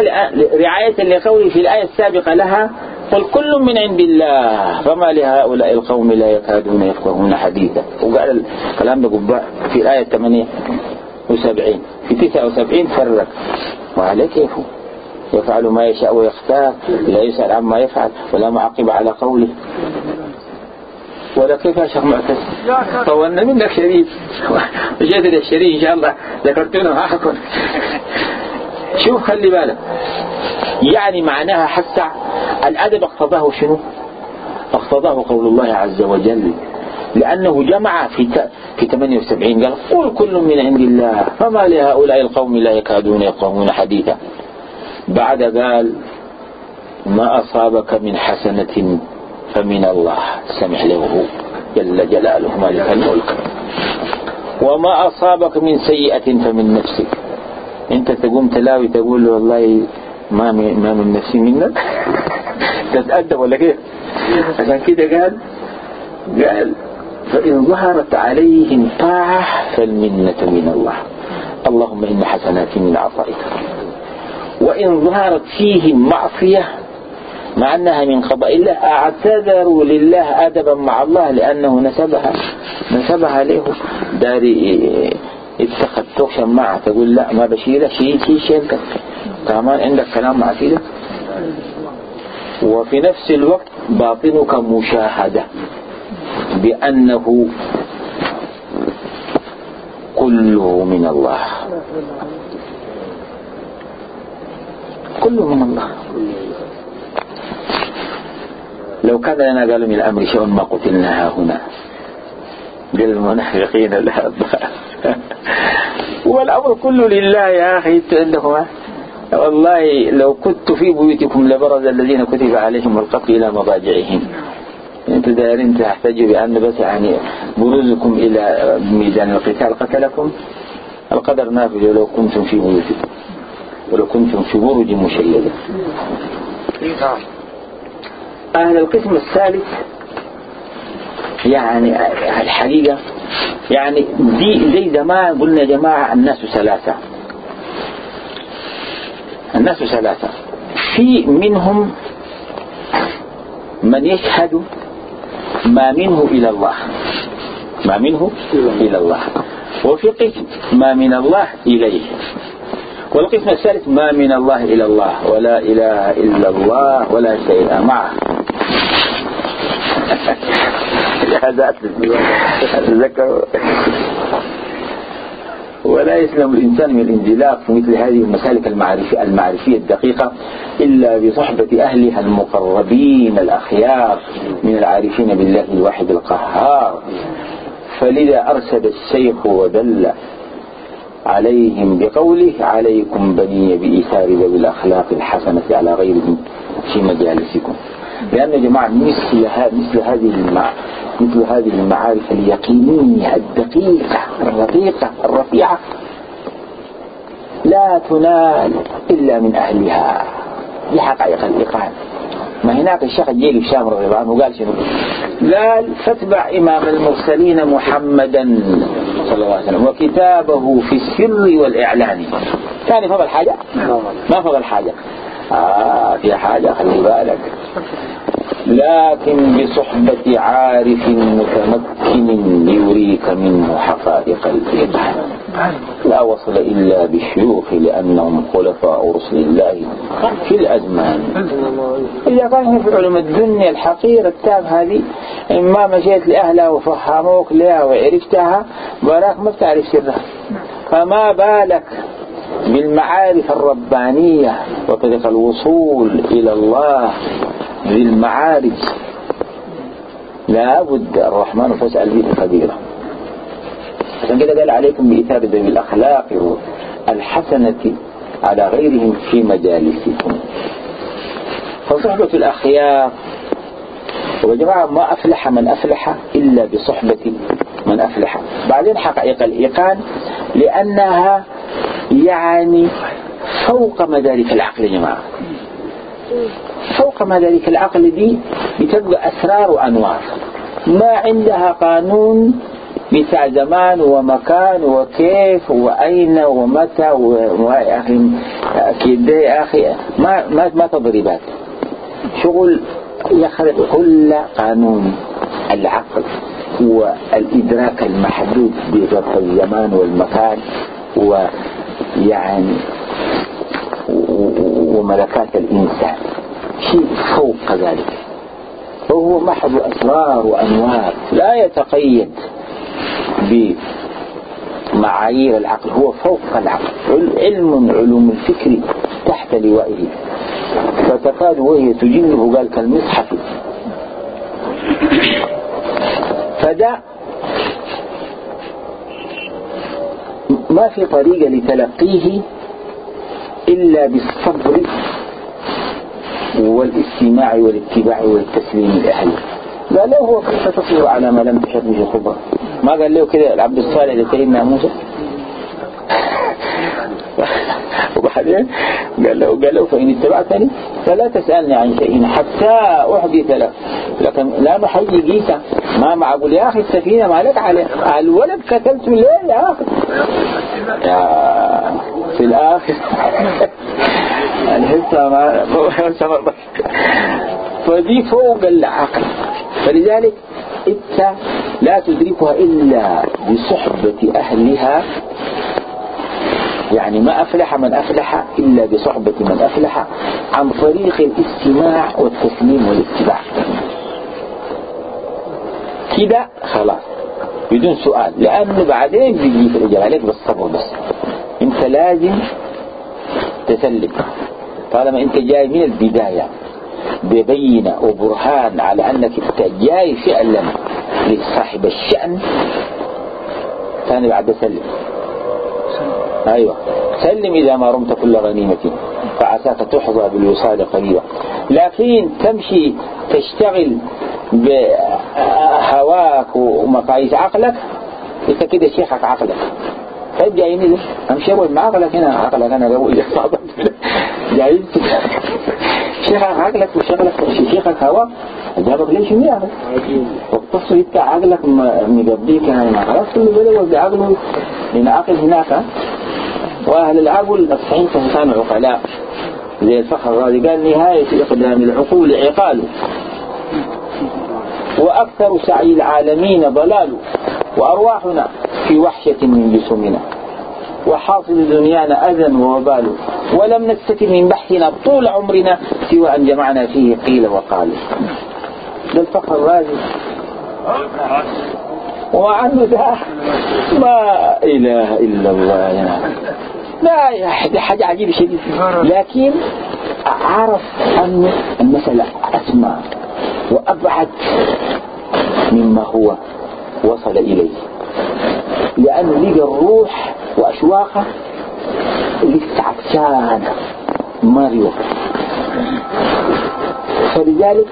رعاية لقوله في الآية السابقة لها قل كل من عند الله فما لهؤلاء القوم لا يكادون يفقهون حديثا. وقال الكلام ده في الآية 78 في 79 فرق. وعلى كيفه يفعل ما يشاء ويختار لا يسأل عما يفعل ولا معقب على قوله. ولا كيف يا شيخ معتز؟ طولنا منك شريف. وجدد الشريف إن شاء الله. ذكرتنا معكم شوف خلي بالك. يعني معناها حتى الأدب اقتضاه شنو؟ اقتضاه قول الله عز وجل. لأنه جمع في في 78 قال قل كل من عند الله فما لهؤلاء القوم لا يكادون يفقهون حديثا. بعد قال ما أصابك من حسنة فمن الله سمح له جل جلاله مالك الملك. وما أصابك من سيئة فمن نفسك. أنت تقوم تلاوي تقول له والله ما ما من نفسي منك تتأدب ولا كيف؟ عشان كده قال قال فإن ظهرت عليهم طاعة فالمنة من الله. اللهم إن حسناتي من عطائك وإن ظهرت فيهم معصية مع أنها من قضاء الله. اعتذروا لله أدبا مع الله لأنه نسبها نسبها له. داري اتخذت شماعة. تقول لا ما بشيلة. شيء شيء شيء كمان عندك كلام مع سيدة وفي نفس الوقت باطنك مشاهدة. بأنه كله من الله. كله من الله. لو كان لنا قالوا من الأمر شيء ما قتلنا هنا. قال المنافقين لا والأمر كله لله يا أخي عندهما والله لو كنت في بيوتكم لبرز الذين كتب عليهم القتل إلى مضاجعهم. انت دايرين تحتاجوا بأن بس يعني بروزكم إلى ميدان القتال قتلكم؟ القدر نافذ لو كنتم في بيوتكم. ولو كنتم في برج مشيدة. أهل القسم الثالث يعني الحقيقة يعني دي زي زمان قلنا يا جماعة الناس ثلاثة. الناس ثلاثة. في منهم من يشهد ما منه إلى الله. ما منه إلى الله. وفي قسم ما من الله إليه. والقسم الثالث ما من الله إلى الله ولا إله إلا الله ولا شيء معه. هذا ذكر ولا يسلم الإنسان من الانزلاق في مثل هذه المسالك المعرفية, المعرفية الدقيقة إلا بصحبة أهلها المقربين الأخيار من العارفين بالله الواحد القهار. فلذا أرسل الشيخ ودل عليهم بقوله عليكم بني بإيثار ذوي الأخلاق الحسنة على غيرهم في مجالسكم. لأن جماعة مثل, مثل هذه مثل هذه المعارف اليقينية الدقيقة الرقيقة الرفيعة لا تنال إلا من أهلها. دي حقائق الإيقان ما هناك الشيخ الجيلي في شام رضي الله عنه قال شنو؟ قال فاتبع إمام المرسلين محمدا صلى الله عليه وسلم. وكتابه في السر والإعلان. ثاني فضل حاجة؟ ما فضل حاجة؟ آه في حاجة خلي بالك. لكن بصحبة عارف متمكن يريك منه حقائق الإيمان لا وصل إلا بالشيوخ لأنهم خلفاء رسل الله في الأزمان. إذا كان في علوم الدنيا الحقيرة التاب هذه إما مشيت لأهلها وفهموك لها وعرفتها براك ما بتعرف سرها. فما بالك بالمعارف الربانية وطريق الوصول إلى الله للمعارج. لا بد الرحمن فاسأل به خبيرا عشان كده قال عليكم بإثار ذوي الأخلاق الحسنة على غيرهم في مجالسكم. فصحبة الأخيار وجماعة ما أفلح من أفلح إلا بصحبة من أفلح. بعدين حقائق الإيقان لأنها يعني فوق مدارك العقل يا جماعة. فوق مدارك العقل دي بتبقى أسرار وأنوار. ما عندها قانون بتاع زمان ومكان وكيف وأين ومتى ويا أخي كده يا أخي ما ما ما تضربات شغل يخرق كل قانون العقل والإدراك المحدود بظرف الزمان والمكان ويعني وملكات الإنسان. شيء فوق ذلك وهو محض أسرار وأنوار. لا يتقيد بمعايير العقل. هو فوق العقل. علم علوم الفكر تحت لوائه. فتكاد وهي تجله قال كالمصحف. فده ما في طريقة لتلقيه إلا بالصبر والاستماع والاتباع والتسليم الأهلي قال له هو كيف تصبر على ما لم تشهد به خبرة ما قال له كده العبد الصالح لسيدنا موسى؟ وبعدين قال له قال له فإن اتبعتني فلا تسألني عن شيء حتى أحدث لك. لكن لا نحيي جيسى ما مع أقول يا أخي السفينة ما لك عليه الولد قتلته ليه يا أخي؟ يا في الآخر. الحسة ما فدي فوق العقل. فلذلك إنت لا تدركها إلا بصحبة أهلها. يعني ما أفلح من أفلح إلا بصحبة من أفلح عن طريق الاستماع والتسليم والاتباع. كده خلاص. بدون سؤال. لأنه بعدين بيجي الإجابة عليك بالصبر بس أنت لازم تسلم. طالما أنت جاي من البداية ببينة وبرهان على أنك أنت جاي فعلا لصاحب الشأن ثاني بعد سلم أيوة. سلم إذا ما رمت كل غنيمة. فعساك تحظى بالوصال قريبا. لكن تمشي تشتغل بهواك ومقاييس عقلك انت كده شيخك عقلك. طيب جاي نزل امشي أقول مع عقلك هنا عقلك أنا لو اذا صعبت جاي شيخك عقلك وشغلك شيخك هوا جابك ليش يعني والتصل انت عقلك مقضيك يعني. ما خلاص كل بلد بعقله. لأن عقل هناك وأهل العقل الصحيح كانوا عقلاء زي الفخر الرازي. قال نهاية إقدام العقول عقال. وأكثر سعي العالمين ضلال. وأرواحنا في وحشة من جسومنا وحاصل دنيانا أذى ووبال. ولم نستفد من بحثنا طول عمرنا سوى أن جمعنا فيه قيل وقال. ده الفخر الرازي وعنه ده ما إله إلا الله يعني لا حاجة عجيبة شديد. لكن عرف أن المسألة أسمى وأبعد مما هو وصل إليه. لأنه لقى الروح وأشواقه لسه عكسانة ماريو فلذلك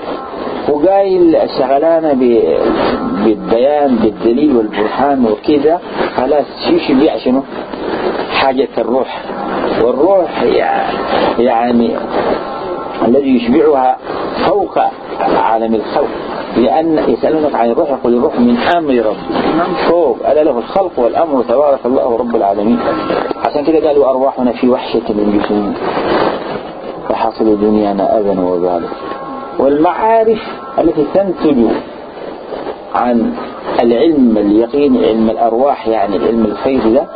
وقايل شغلانة بالبيان بالدليل والبرهان وكذا خلاص شو يبيع شنو؟ حاجة الروح. والروح يعني الذي يشبعها فوق عالم الخلق. لأن يسألونك عن الروح يقول الروح من أمر ربي. فوق ألا له الخلق والأمر تبارك الله رب العالمين. عشان كده قالوا أرواحنا في وحشة من جسوم. وحصل دنيانا أذن وذلك. والمعارف التي تنتج عن العلم اليقيني علم الأرواح يعني علم الخير ده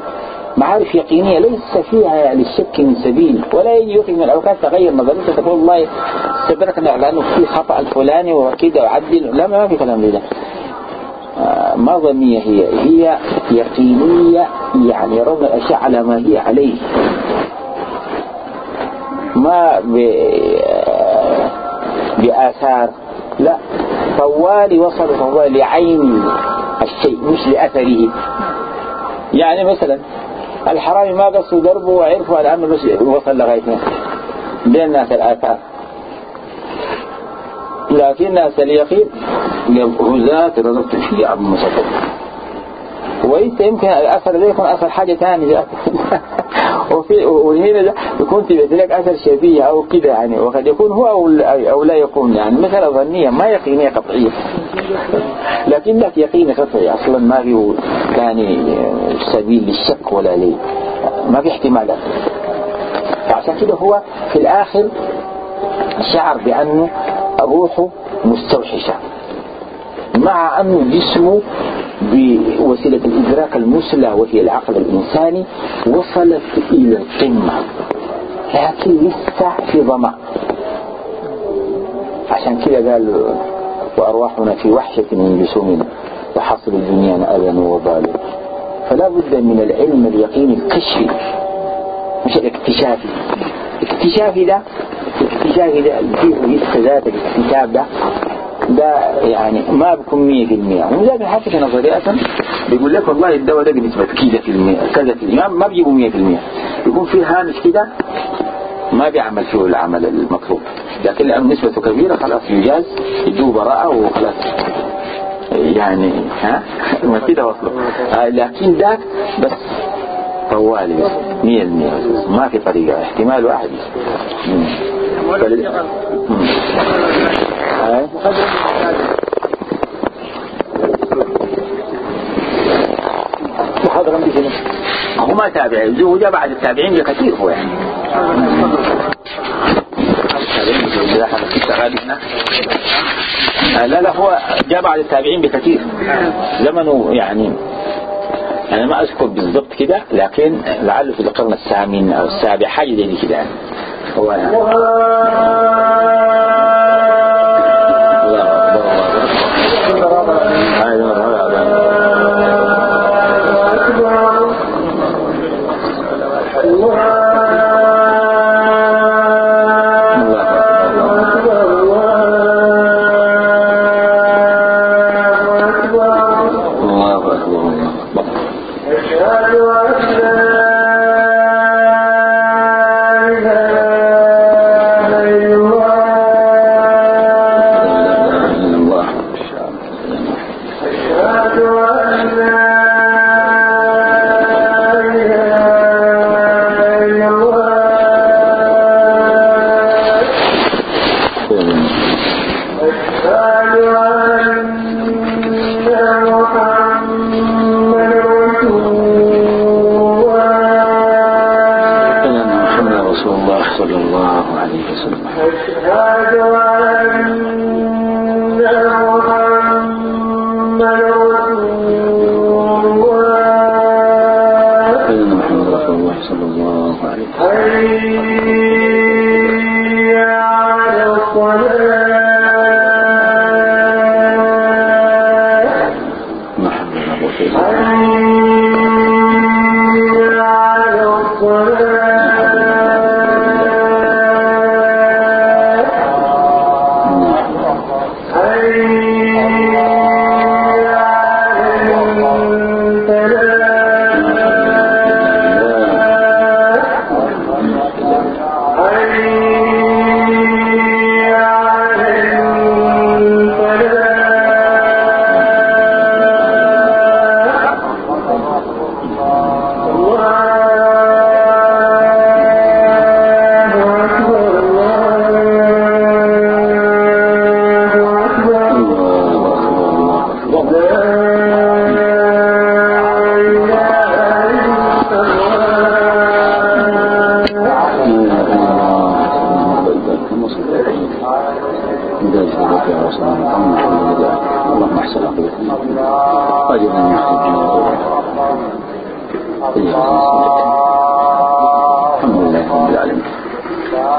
معارف يقينية ليس فيها للشك من سبيل ولا يجي من الأوقات تغير نظريته تقول والله سبرك لأنه في خطأ الفلاني وكذا وعدل لا ما في كلام لله آه، ما ظنية هي. هي يقينية يعني يرون الأشياء على ما هي عليه. ما بآثار. لا طوالي وصل طوالي لعين الشيء مش لأثره. يعني مثلا الحرامي ما قصوا دربه وعرفوا الآن بس وصل لغاية بين الناس الآثار لكن ناس اليقين هزات رضبت في عبد المصطفى. وليس يمكن الأثر ده يكون أثر حاجة ثانية وفي وهنا يكون في لك أثر شبيه أو كده يعني وقد يكون هو أو, لا يكون يعني. مثلا ظنية ما يقينية قطعية. لكن لك يقين قطعي أصلا ما في ثاني سبيل للشك ولا لي. ما في احتمالات. فعشان كده هو في الآخر شعر بأنه روحه مستوحشة مع أنه جسمه بوسيلة الإدراك المسلى وهي العقل الإنساني وصلت إلى القمة لكن لسه في ظما عشان كده قال وأرواحنا في وحشة من جسومنا وحصل الدنيا أذن وبال فلا بد من العلم اليقيني الكشفي مش الاكتشافي. الاكتشافي ده الاكتشافي ده فيه ذات الاكتشاف ده. ده يعني ما بكون مية في المية. ولذلك حتى نظرية بيقول لك والله الدواء ده بنسبة كذا في المية كذا في المية. ما بيجيبوا مية في المية. يكون في هامش كده ما بيعمل فيه العمل المطلوب. لكن لأنه نسبته كبيرة خلاص يجاز يجوا براءة وخلاص. يعني ها؟ ما كده وصلوا آه لكن ذاك بس طوالي بس مية المية بس. ما في طريقة احتمال واحد. محاضرة بشنو هو ما تابع بعد التابعين بكثير هو يعني. لا لا هو جاء بعد التابعين بكثير. زمنه يعني أنا ما أذكر بالضبط كده لكن لعله في القرن الثامن أو السابع حاجة زي كده هو يعني.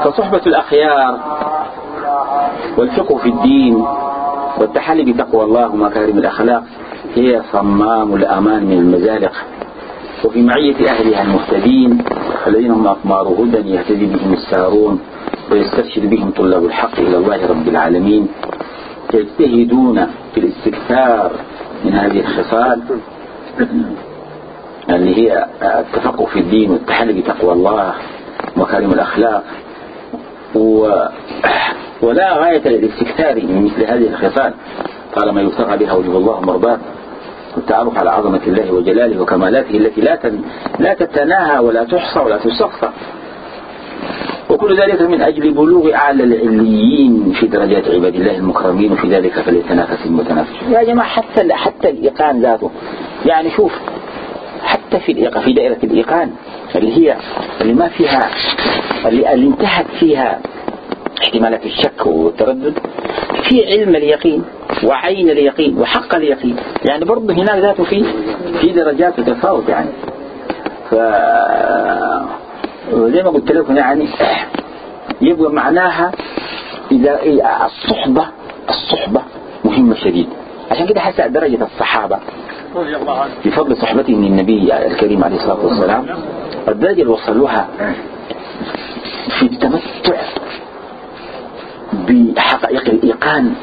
فصحبة الأخيار والفقه في الدين والتحلي بتقوى الله ومكارم الأخلاق هي صمام الأمان من المزالق وفي معية أهلها المهتدين الذين هم أقمار هدى يهتدي بهم السارون. ويسترشد بهم طلاب الحق إلى الله رب العالمين. يجتهدون في الاستكثار من هذه الخصال اللي هي التفقه في الدين والتحلي بتقوى الله ومكارم الأخلاق. و ولا غاية للاستكثار من مثل هذه الخصال. طالما يبتغى بها وجه الله مرضاه. والتعرف على عظمة الله وجلاله وكمالاته التي لا لا تتناهى ولا تحصى ولا تستقصى وكل ذلك من أجل بلوغ أعلى العليين في درجات عباد الله المكرمين وفي ذلك فليتنافس المتنافس. يا جماعة حتى حتى الإيقان ذاته. يعني شوف حتى في الإيقان في دائرة الإيقان اللي هي اللي ما فيها اللي, اللي انتهت فيها احتمالات الشك والتردد في علم اليقين وعين اليقين وحق اليقين. يعني برضه هناك ذاته في في درجات وتفاوت يعني. ف زي ما قلت لكم يعني يبقى معناها إذا الصحبة الصحبة مهمة شديد. عشان كده حسأ درجة الصحابة. بفضل صحبتهم للنبي الكريم عليه الصلاة والسلام. الدرجة اللي وصلوها في التمتع بحقائق الإيقان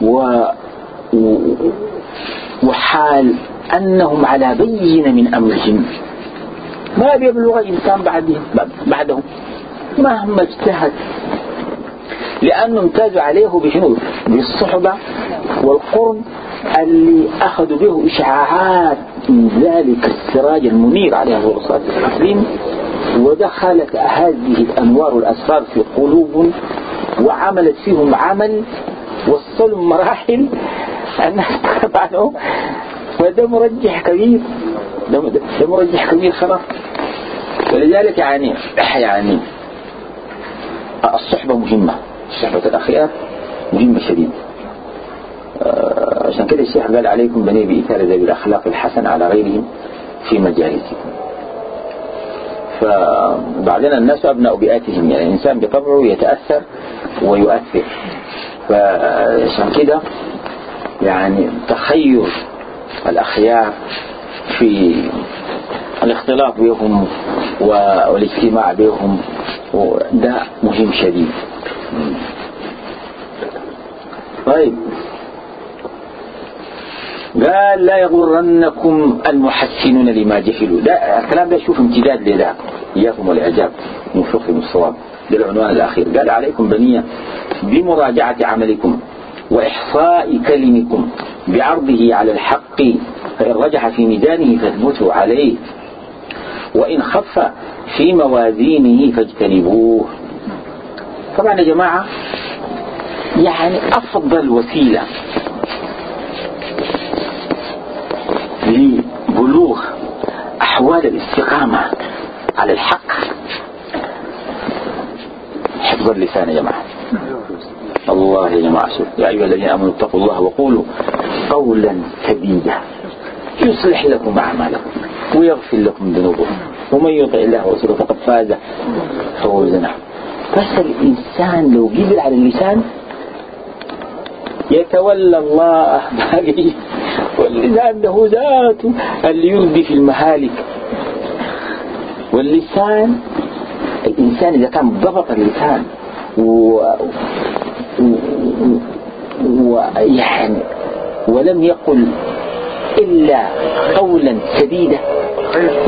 و وحال أنهم على بينة من أمرهم. ما بيبلغ إنسان بعدهم؟ مهما اجتهد. لأنه امتازوا عليه بشنو بالصحبة والقرب اللي أخذوا به إشعاعات من ذلك السراج المنير عليه الصلاة والسلام. ودخلت هذه الأنوار والأسرار في قلوب وعملت فيهم عمل وصلوا مراحل الناس طبعا فده مرجح كبير. ده مرجح كبير خلاص. ولذلك يعني يعني الصحبة مهمة. صحبة الأخيار مهمة شديد آه، عشان كده الشيخ قال عليكم بني بإثارة ذوي الأخلاق الحسنة على غيرهم في مجالسكم. فبعدين الناس أبناء بيئاتهم يعني الإنسان بطبعه يتأثر ويؤثر. فعشان كده يعني تخير الأخيار في الاختلاط بهم والاجتماع بهم ده مهم شديد. طيب. قال لا يغرنكم المحسنون لما جهلوا. ده الكلام ده شوف امتداد لذا إياكم والإعجاب. من فقه الصواب ده العنوان الأخير. قال عليكم بنية بمراجعة عملكم وإحصاء كلمكم بعرضه على الحق. فإن رجح في ميزانه فاثبتوا عليه. وإن خف في موازينه فاجتنبوه. طبعا يا جماعة يعني أفضل وسيلة لبلوغ أحوال الاستقامة على الحق. حفظ اللسان يا جماعة. الله يا جماعة يا أيها الذين آمنوا اتقوا الله وقولوا قولا سديدا. يصلح لكم أعمالكم. ويغفر لكم ذنوبكم. ومن يطع الله ورسوله فقد فاز فوزا بس الإنسان لو قبل على اللسان يتولى الله باقي واللسان له ذاته اللي يربي في المهالك. واللسان الإنسان إذا كان ضبط اللسان و... ويعني ولم يقل إلا قولا سديدا.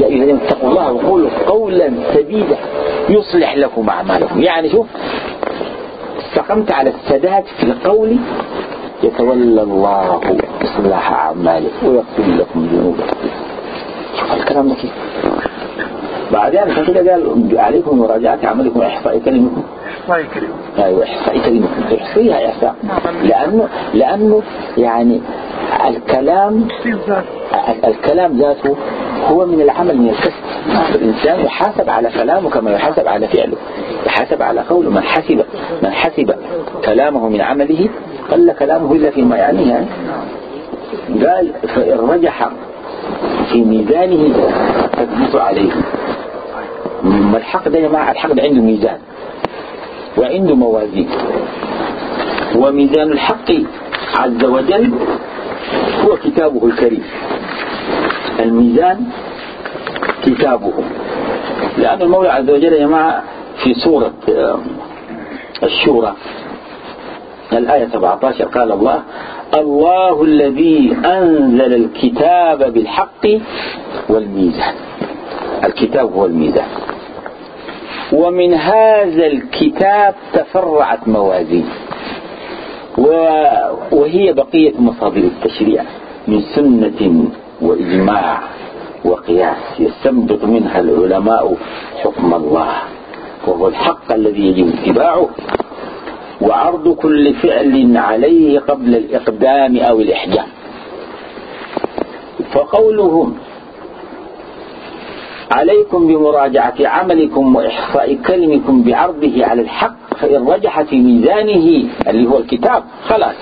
يا أيها الذين اتقوا الله وقولوا قولا سديدا يصلح لكم أعمالكم. يعني شوف استقمت على السداد في القول يتولى الله إصلاح أعمالك ويغفر لكم ذنوبكم. شوف الكلام ده كيف؟ بعدين عشان كده قال عليكم مراجعة عملكم وإحصاء كلمكم. إحصاء كلمكم أيوة إحصاء كلمكم. احصيها إحصاء لأنه لأنه يعني الكلام الكلام ذاته هو من العمل من الكسب الإنسان يحاسب على كلامه كما يحاسب على فعله. حسب على قول من حسب من حسب كلامه من عمله قل كلامه إلا فيما يعنيه. يعني قال فإن رجح في ميزانه تثبت عليه. ما الحق ده يا جماعة؟ الحق ده عنده ميزان وعنده موازين. وميزان الحق عز وجل هو كتابه الكريم. الميزان كتابه. لأن المولى عز وجل يا جماعة في سورة الشورى الآية 17 قال الله الله الذي أنزل الكتاب بالحق والميزان. الكتاب هو الميزان. ومن هذا الكتاب تفرعت موازين. وهي بقية مصادر التشريع من سنة وإجماع وقياس. يستنبط منها العلماء حكم الله وهو الحق الذي يجب اتباعه وعرض كل فعل عليه قبل الإقدام أو الإحجام. فقولهم عليكم بمراجعة عملكم وإحصاء كلمكم بعرضه على الحق فإن رجح في ميزانه اللي هو الكتاب خلاص.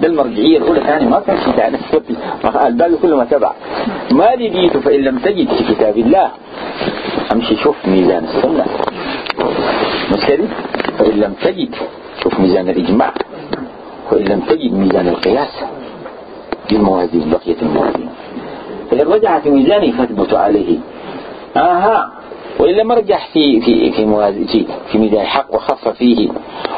ده المرجعية الأولى ثاني ما كان شيء ثاني الباب كله ما تبع. ما لقيت فإن لم تجد في كتاب الله. أمشي شوف ميزان السنة. كده؟ فإن لم تجد شوف ميزان الإجماع. وإن لم تجد ميزان القياس. بالموازين بقية الموازين. فإن رجع في ميزانه فاثبت عليه. آها. وإلا مرجح في في في موازين في ميزان الحق وخف فيه.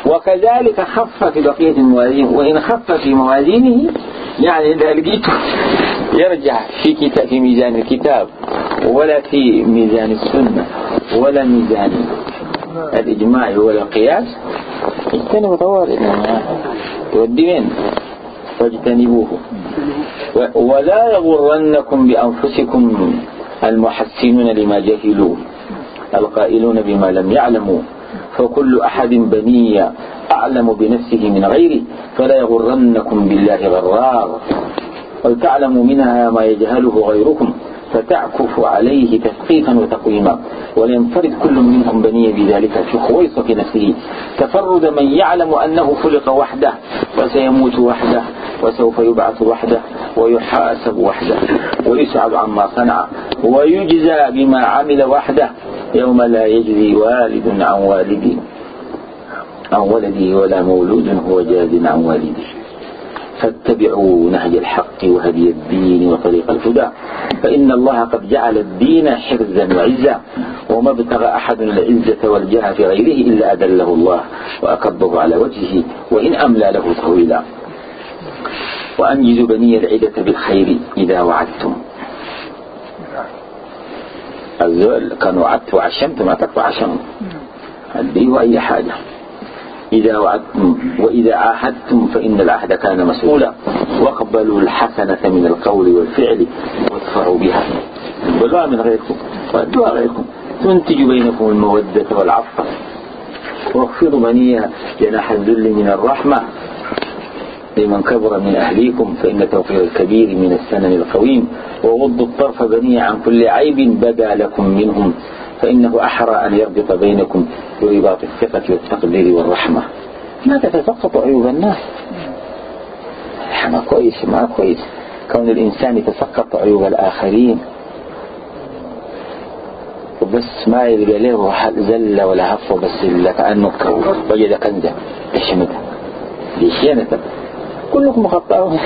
وكذلك خف في بقية الموازين. وإن خف في موازينه يعني إذا لقيته يرجع في كتاب في ميزان الكتاب ولا في ميزان السنة ولا ميزان الإجماع ولا القياس اجتنبوا طوارئ تودي وين؟ فاجتنبوه ولا يغرنكم بأنفسكم المحسنون لما جهلوا القائلون بما لم يعلموا فكل أحد بني أعلم بنفسه من غيره فلا يغرنكم بالله غرار. ولتعلموا منها ما يجهله غيركم. فتعكف عليه تثقيفا وتقويما ولينفرد كل منهم بني بذلك في خويصة نفسه. تفرد من يعلم أنه خلق وحده وسيموت وحده وسوف يبعث وحده ويحاسب وحده ويسعد عما صنع ويجزى بما عمل وحده. يوم لا يجزي والد عن والده عن ولده ولا مولود هو جاز عن والده فاتبعوا نهج الحق وهدي الدين وطريق الهدى. فإن الله قد جعل الدين حرزا وعزا وما ابتغى أحد العزة والجاه في غيره إلا أدله الله وأكبه على وجهه وإن أملى له طويلا. وأنجز بني العدة بالخير إذا وعدتم. الزول كان وعدت وعشمت ما تقوى عشم هديه أي حاجة. إذا وعدتم وإذا عاهدتم فإن العهد كان مسؤولا. وأقبلوا الحسنة من القول والفعل وادفعوا بها. بلوها من غيركم وأدوها غيركم. تنتج بينكم المودة والعطف واخفضوا بنيها جناح الذل من الرحمة. لمن كبر من أهليكم فإن توفير الكبير من السنن القويم. وغضوا الطرف بني عن كل عيب بدا لكم منهم. فإنه أحرى أن يربط بينكم برباط الثقة والتقدير والرحمة. لا تتسقط عيوب الناس؟ ما كويس ما كويس. كون الإنسان يتسقط عيوب الآخرين. وبس ما يلقى له زلة ولا هفة بس كأنه وجد كنزة يشمتها ليشينة كلكم خطاؤون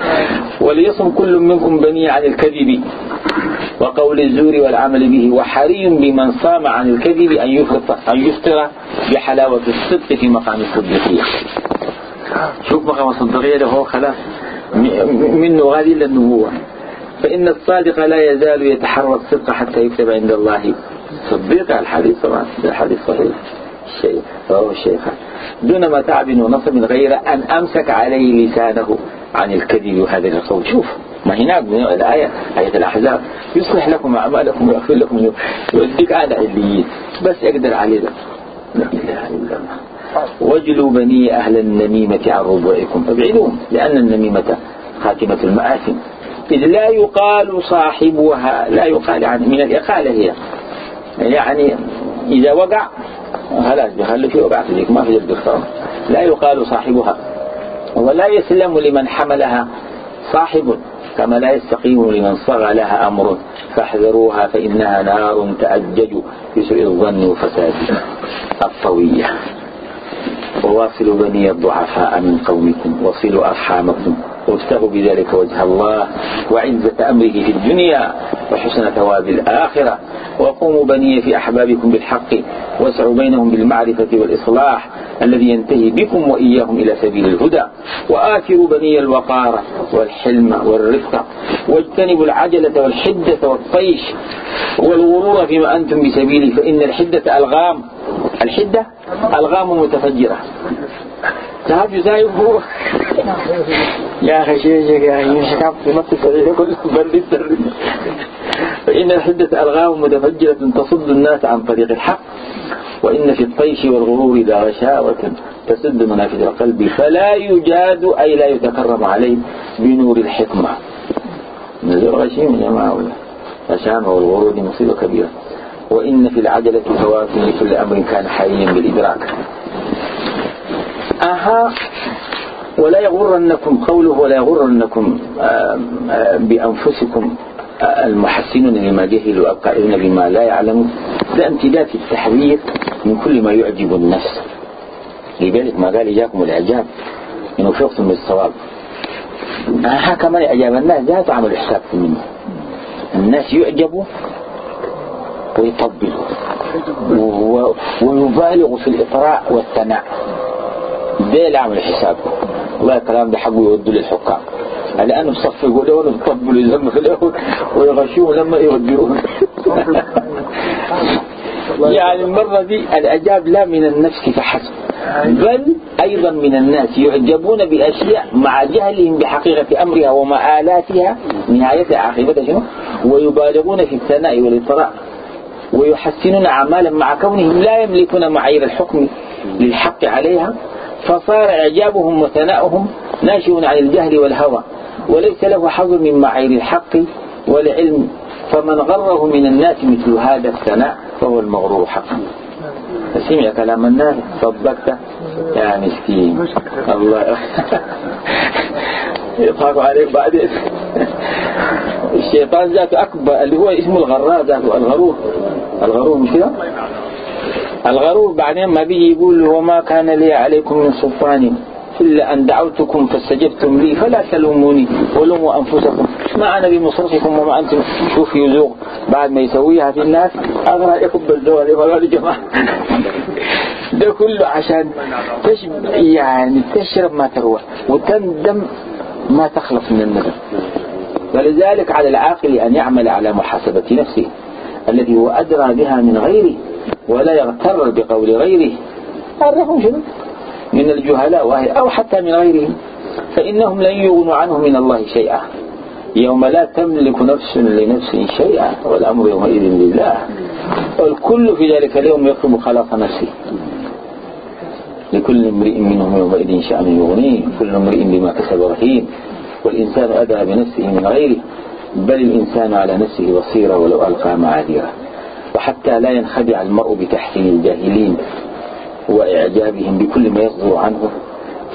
وليصم كل منكم بني عن الكذب وقول الزور والعمل به وحري بمن صام عن الكذب أن يفطر, أن يفطر بحلاوة الصدق في مقام الصدقية شوف مقام الصدقية ده هو خلاص. منه غادي للنبوة فإن الصادق لا يزال يتحرى الصدق حتى يكتب عند الله صديق الحديث طبعا الحديث صحيح. الشيخ رواه الشيخ. دون ما تعب ونصب غير أن أمسك عليه لسانه عن الكذب وهذا القول شوف ما هناك الآية آية الأحزاب. يصلح لكم أعمالكم ويغفر لكم يوديك على عليين بس يقدر عليه لا إله إلا الله. وجلوا بني أهل النميمة عن ربوعكم فابعدوهم لأن النميمة خاتمة المآثم. إذ لا يقال صاحبها لا يقال عن من الإقالة هي. يعني إذا وقع خلاص بيخلوا فيه وبعث ما في الدكتور. لا يقال صاحبها. ولا يسلم لمن حملها. صاحب كما لا يستقيم لمن صغى لها أمر. فاحذروها فإنها نار تأجج بسوء الظن وفساد الطوية. وواصلوا بني الضعفاء من قومكم وصلوا أرحامكم. وابتغوا بذلك وجه الله وعزة أمره في الدنيا وحسن ثواب الآخرة. وقوموا بني في أحبابكم بالحق واسعوا بينهم بالمعرفة والإصلاح الذي ينتهي بكم وإياهم إلى سبيل الهدى. وآثروا بني الوقار والحلم والرفق واجتنبوا العجلة والحدة والطيش والغرور فيما أنتم بسبيله فإن الحدة ألغام. الحدة ألغام متفجرة. تهاجو زايب هو. يا أخي شيء يا أخي مش كاب في مصر سعيدة كل بلد فإن الحدة ألغام متفجرة تصد الناس عن طريق الحق وإن في الطيش والغرور ذا غشاوة تسد منافذ القلب. فلا يجاد أي لا يتكرم عليه بنور الحكمة. نزل غشيم يا جماعة غشام والغرور مصيبة كبيرة. وإن في العجلة فوات لكل أمر كان حيا بالإدراك. أها ولا يغرنكم قوله ولا يغرنكم بأنفسكم المحسنون لما جهلوا القائلون بما لا يعلمون. ده امتداد التحذير من كل ما يعجب النفس. لذلك ما قال إجاكم الإعجاب إنه فقتم بالصواب أها كمان إعجاب الناس ده تعمل حسابكم منه. الناس يعجبوا ويطبلوا ويبالغوا في الإطراء والثناء ده اللي عمل حسابه والله الكلام ده حقه يودوا للحكام. لأنه بصف يقولون يطبلوا يزموا في الأول ويغشوه لما يوديون يعني المرة دي الأجاب لا من النفس فحسب بل أيضا من الناس يعجبون بأشياء مع جهلهم بحقيقة أمرها ومآلاتها نهاية عاقبتها شنو؟ ويبالغون في الثناء والإطراء. ويحسنون أعمالا مع كونهم لا يملكون معايير الحكم للحق عليها فصار إعجابهم وثناؤهم ناشئ عن الجهل والهوى وليس له حظ من معايير الحق والعلم فمن غره من الناس مثل هذا الثناء فهو المغرور حقا. فسمع كلام الناس صدقت يا مسكين. الله. يضحكوا عليك بعدين الشيطان ذاته أكبر اللي هو اسمه الغراء ذاته الغرور. الغرور مش كده؟ الغرور بعدين ما بيجي يقول وما كان لي عليكم من سلطان إلا أن دعوتكم فاستجبتم لي فلا تلوموني ولوموا أنفسكم. ما أنا بمصرفكم وما أنتم شوف يزوغ. بعد ما يسويها في الناس أغرى يكب الزوال يقول جماعة ده كله عشان تشب يعني تشرب ما تروى وتندم ما تخلص من الندم. ولذلك على العاقل أن يعمل على محاسبة نفسه الذي هو أدرى بها من غيره ولا يغتر بقول غيره. عرفهم شنو؟ من الجهلاء أو حتى من غيرهم. فإنهم لن يغنوا عنه من الله شيئا. يوم لا تملك نفس لنفس شيئا والأمر يومئذ لله. والكل في ذلك اليوم يطلب خلاص نفسه. لكل امرئ منهم يومئذ شأن يغنيه. كل امرئ بما كسب رهين. والإنسان أدرى بنفسه من غيره بل الإنسان على نفسه بصيرة ولو ألقى معاذيره. وحتى لا ينخدع المرء بتحسين الجاهلين وإعجابهم بكل ما يصدر عنه.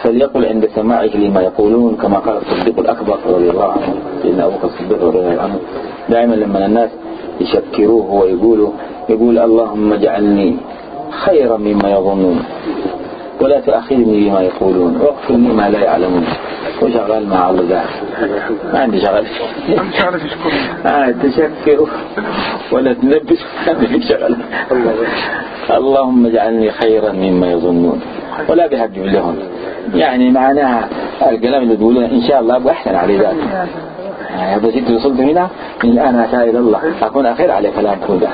فليقل عند سماعه لما يقولون كما قال الصديق الأكبر رضي الله عنه سيدنا أبو بكر الصديق رضي الله عنه دائما لما الناس يشكروه ويقولوا يقول اللهم اجعلني خيرا مما يظنون. ولا تؤاخذني بما يقولون. واغفر ما لا يعلمون. وشغال مع الله ذاك ما عندي شغل. آه تشكر. ولا تنبس. ما شغل. اللهم اجعلني خيرا مما يظنون. ولا بهجب لهم. يعني معناها الكلام اللي تقولون إن شاء الله أبغى أحسن على ذلك هذا جيت وصلت هنا. من الآن أتى إلى الله. أكون أخير على كلامكم ده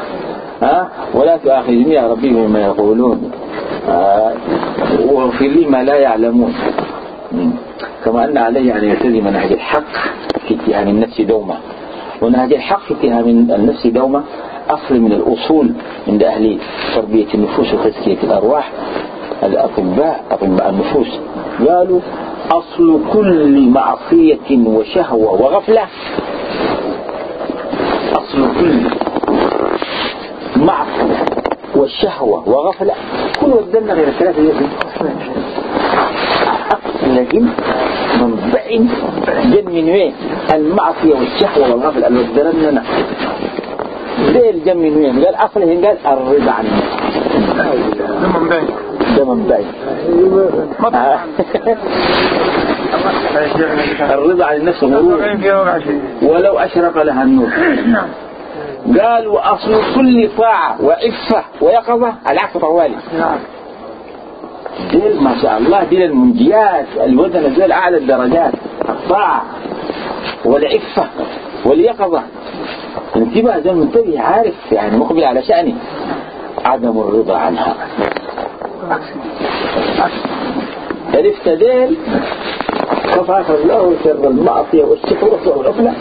ها؟ ولا تؤاخذني يا ربي مما يقولون. واغفر لي ما لا يعلمون. كما أن عليه أن يلتزم نهج الحق في اتهام النفس دوما. ونهج الحق في اتهام النفس دوما أصل من الأصول عند أهل تربية النفوس وتزكية الأرواح. الأطباء أطباء النفوس قالوا أصل كل معصية وشهوة وغفلة أصل كل معصية والشهوة وغفلة. كل ودلنا غير الثلاثة دي لكن منبع جن من وين؟ المعصية والشهوة والغفلة اللي ودلنا ديل جن من وين؟ قال أصله قال الرضا عن النفس ده منبع الرضا عن النفس غرور ولو أشرق لها النور. قال وأصل كل طاعة وعفة ويقظة العفو طوالي. ديل ما شاء الله ديل المنجيات الوزن ديل أعلى الدرجات الطاعة والعفة واليقظة. انتبه زي منتبه عارف يعني مقبل على شأنه عدم الرضا عنها. عرفت ديل؟ فغفر له شر المعصية والسحر والعفلة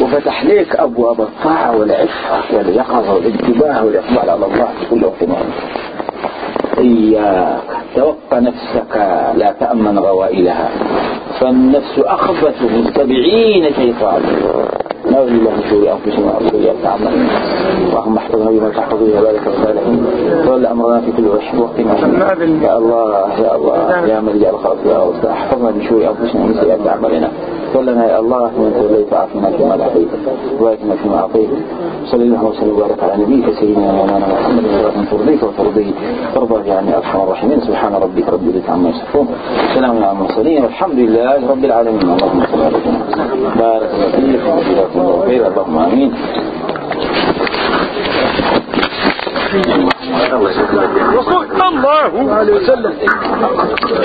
وفتح لك أبواب الطاعة والعفة واليقظة والانتباه والإقبال على الله في كل وقت إياك. توق نفسك لا تأمن غوائلها. فالنفس أخبث من سبعين شيطان نعوذ بالله من شرور أنفسنا وسيئات اعمالنا اللهم احفظنا بما تحفظ به عبادك الصالحين تولى امرنا في كل وقت يا الله يا الله يا من جعل خلق يا رب احفظنا من شرور انفسنا ومن سيئات اعمالنا تولنا يا الله من توليت عافنا فيما لحيت وباركنا فيما اعطيت صلى الله وسلم وبارك على نبيك سيدنا مولانا محمد وعلى ترضيك وترضيه ترضى يعني ارحم الراحمين سبحان ربك رب العزه عما يصفون سلام على المرسلين والحمد لله رب العالمين اللهم صل على سيدنا بارك الله فيك الله خير اللهم آمين. الله عليه وسلم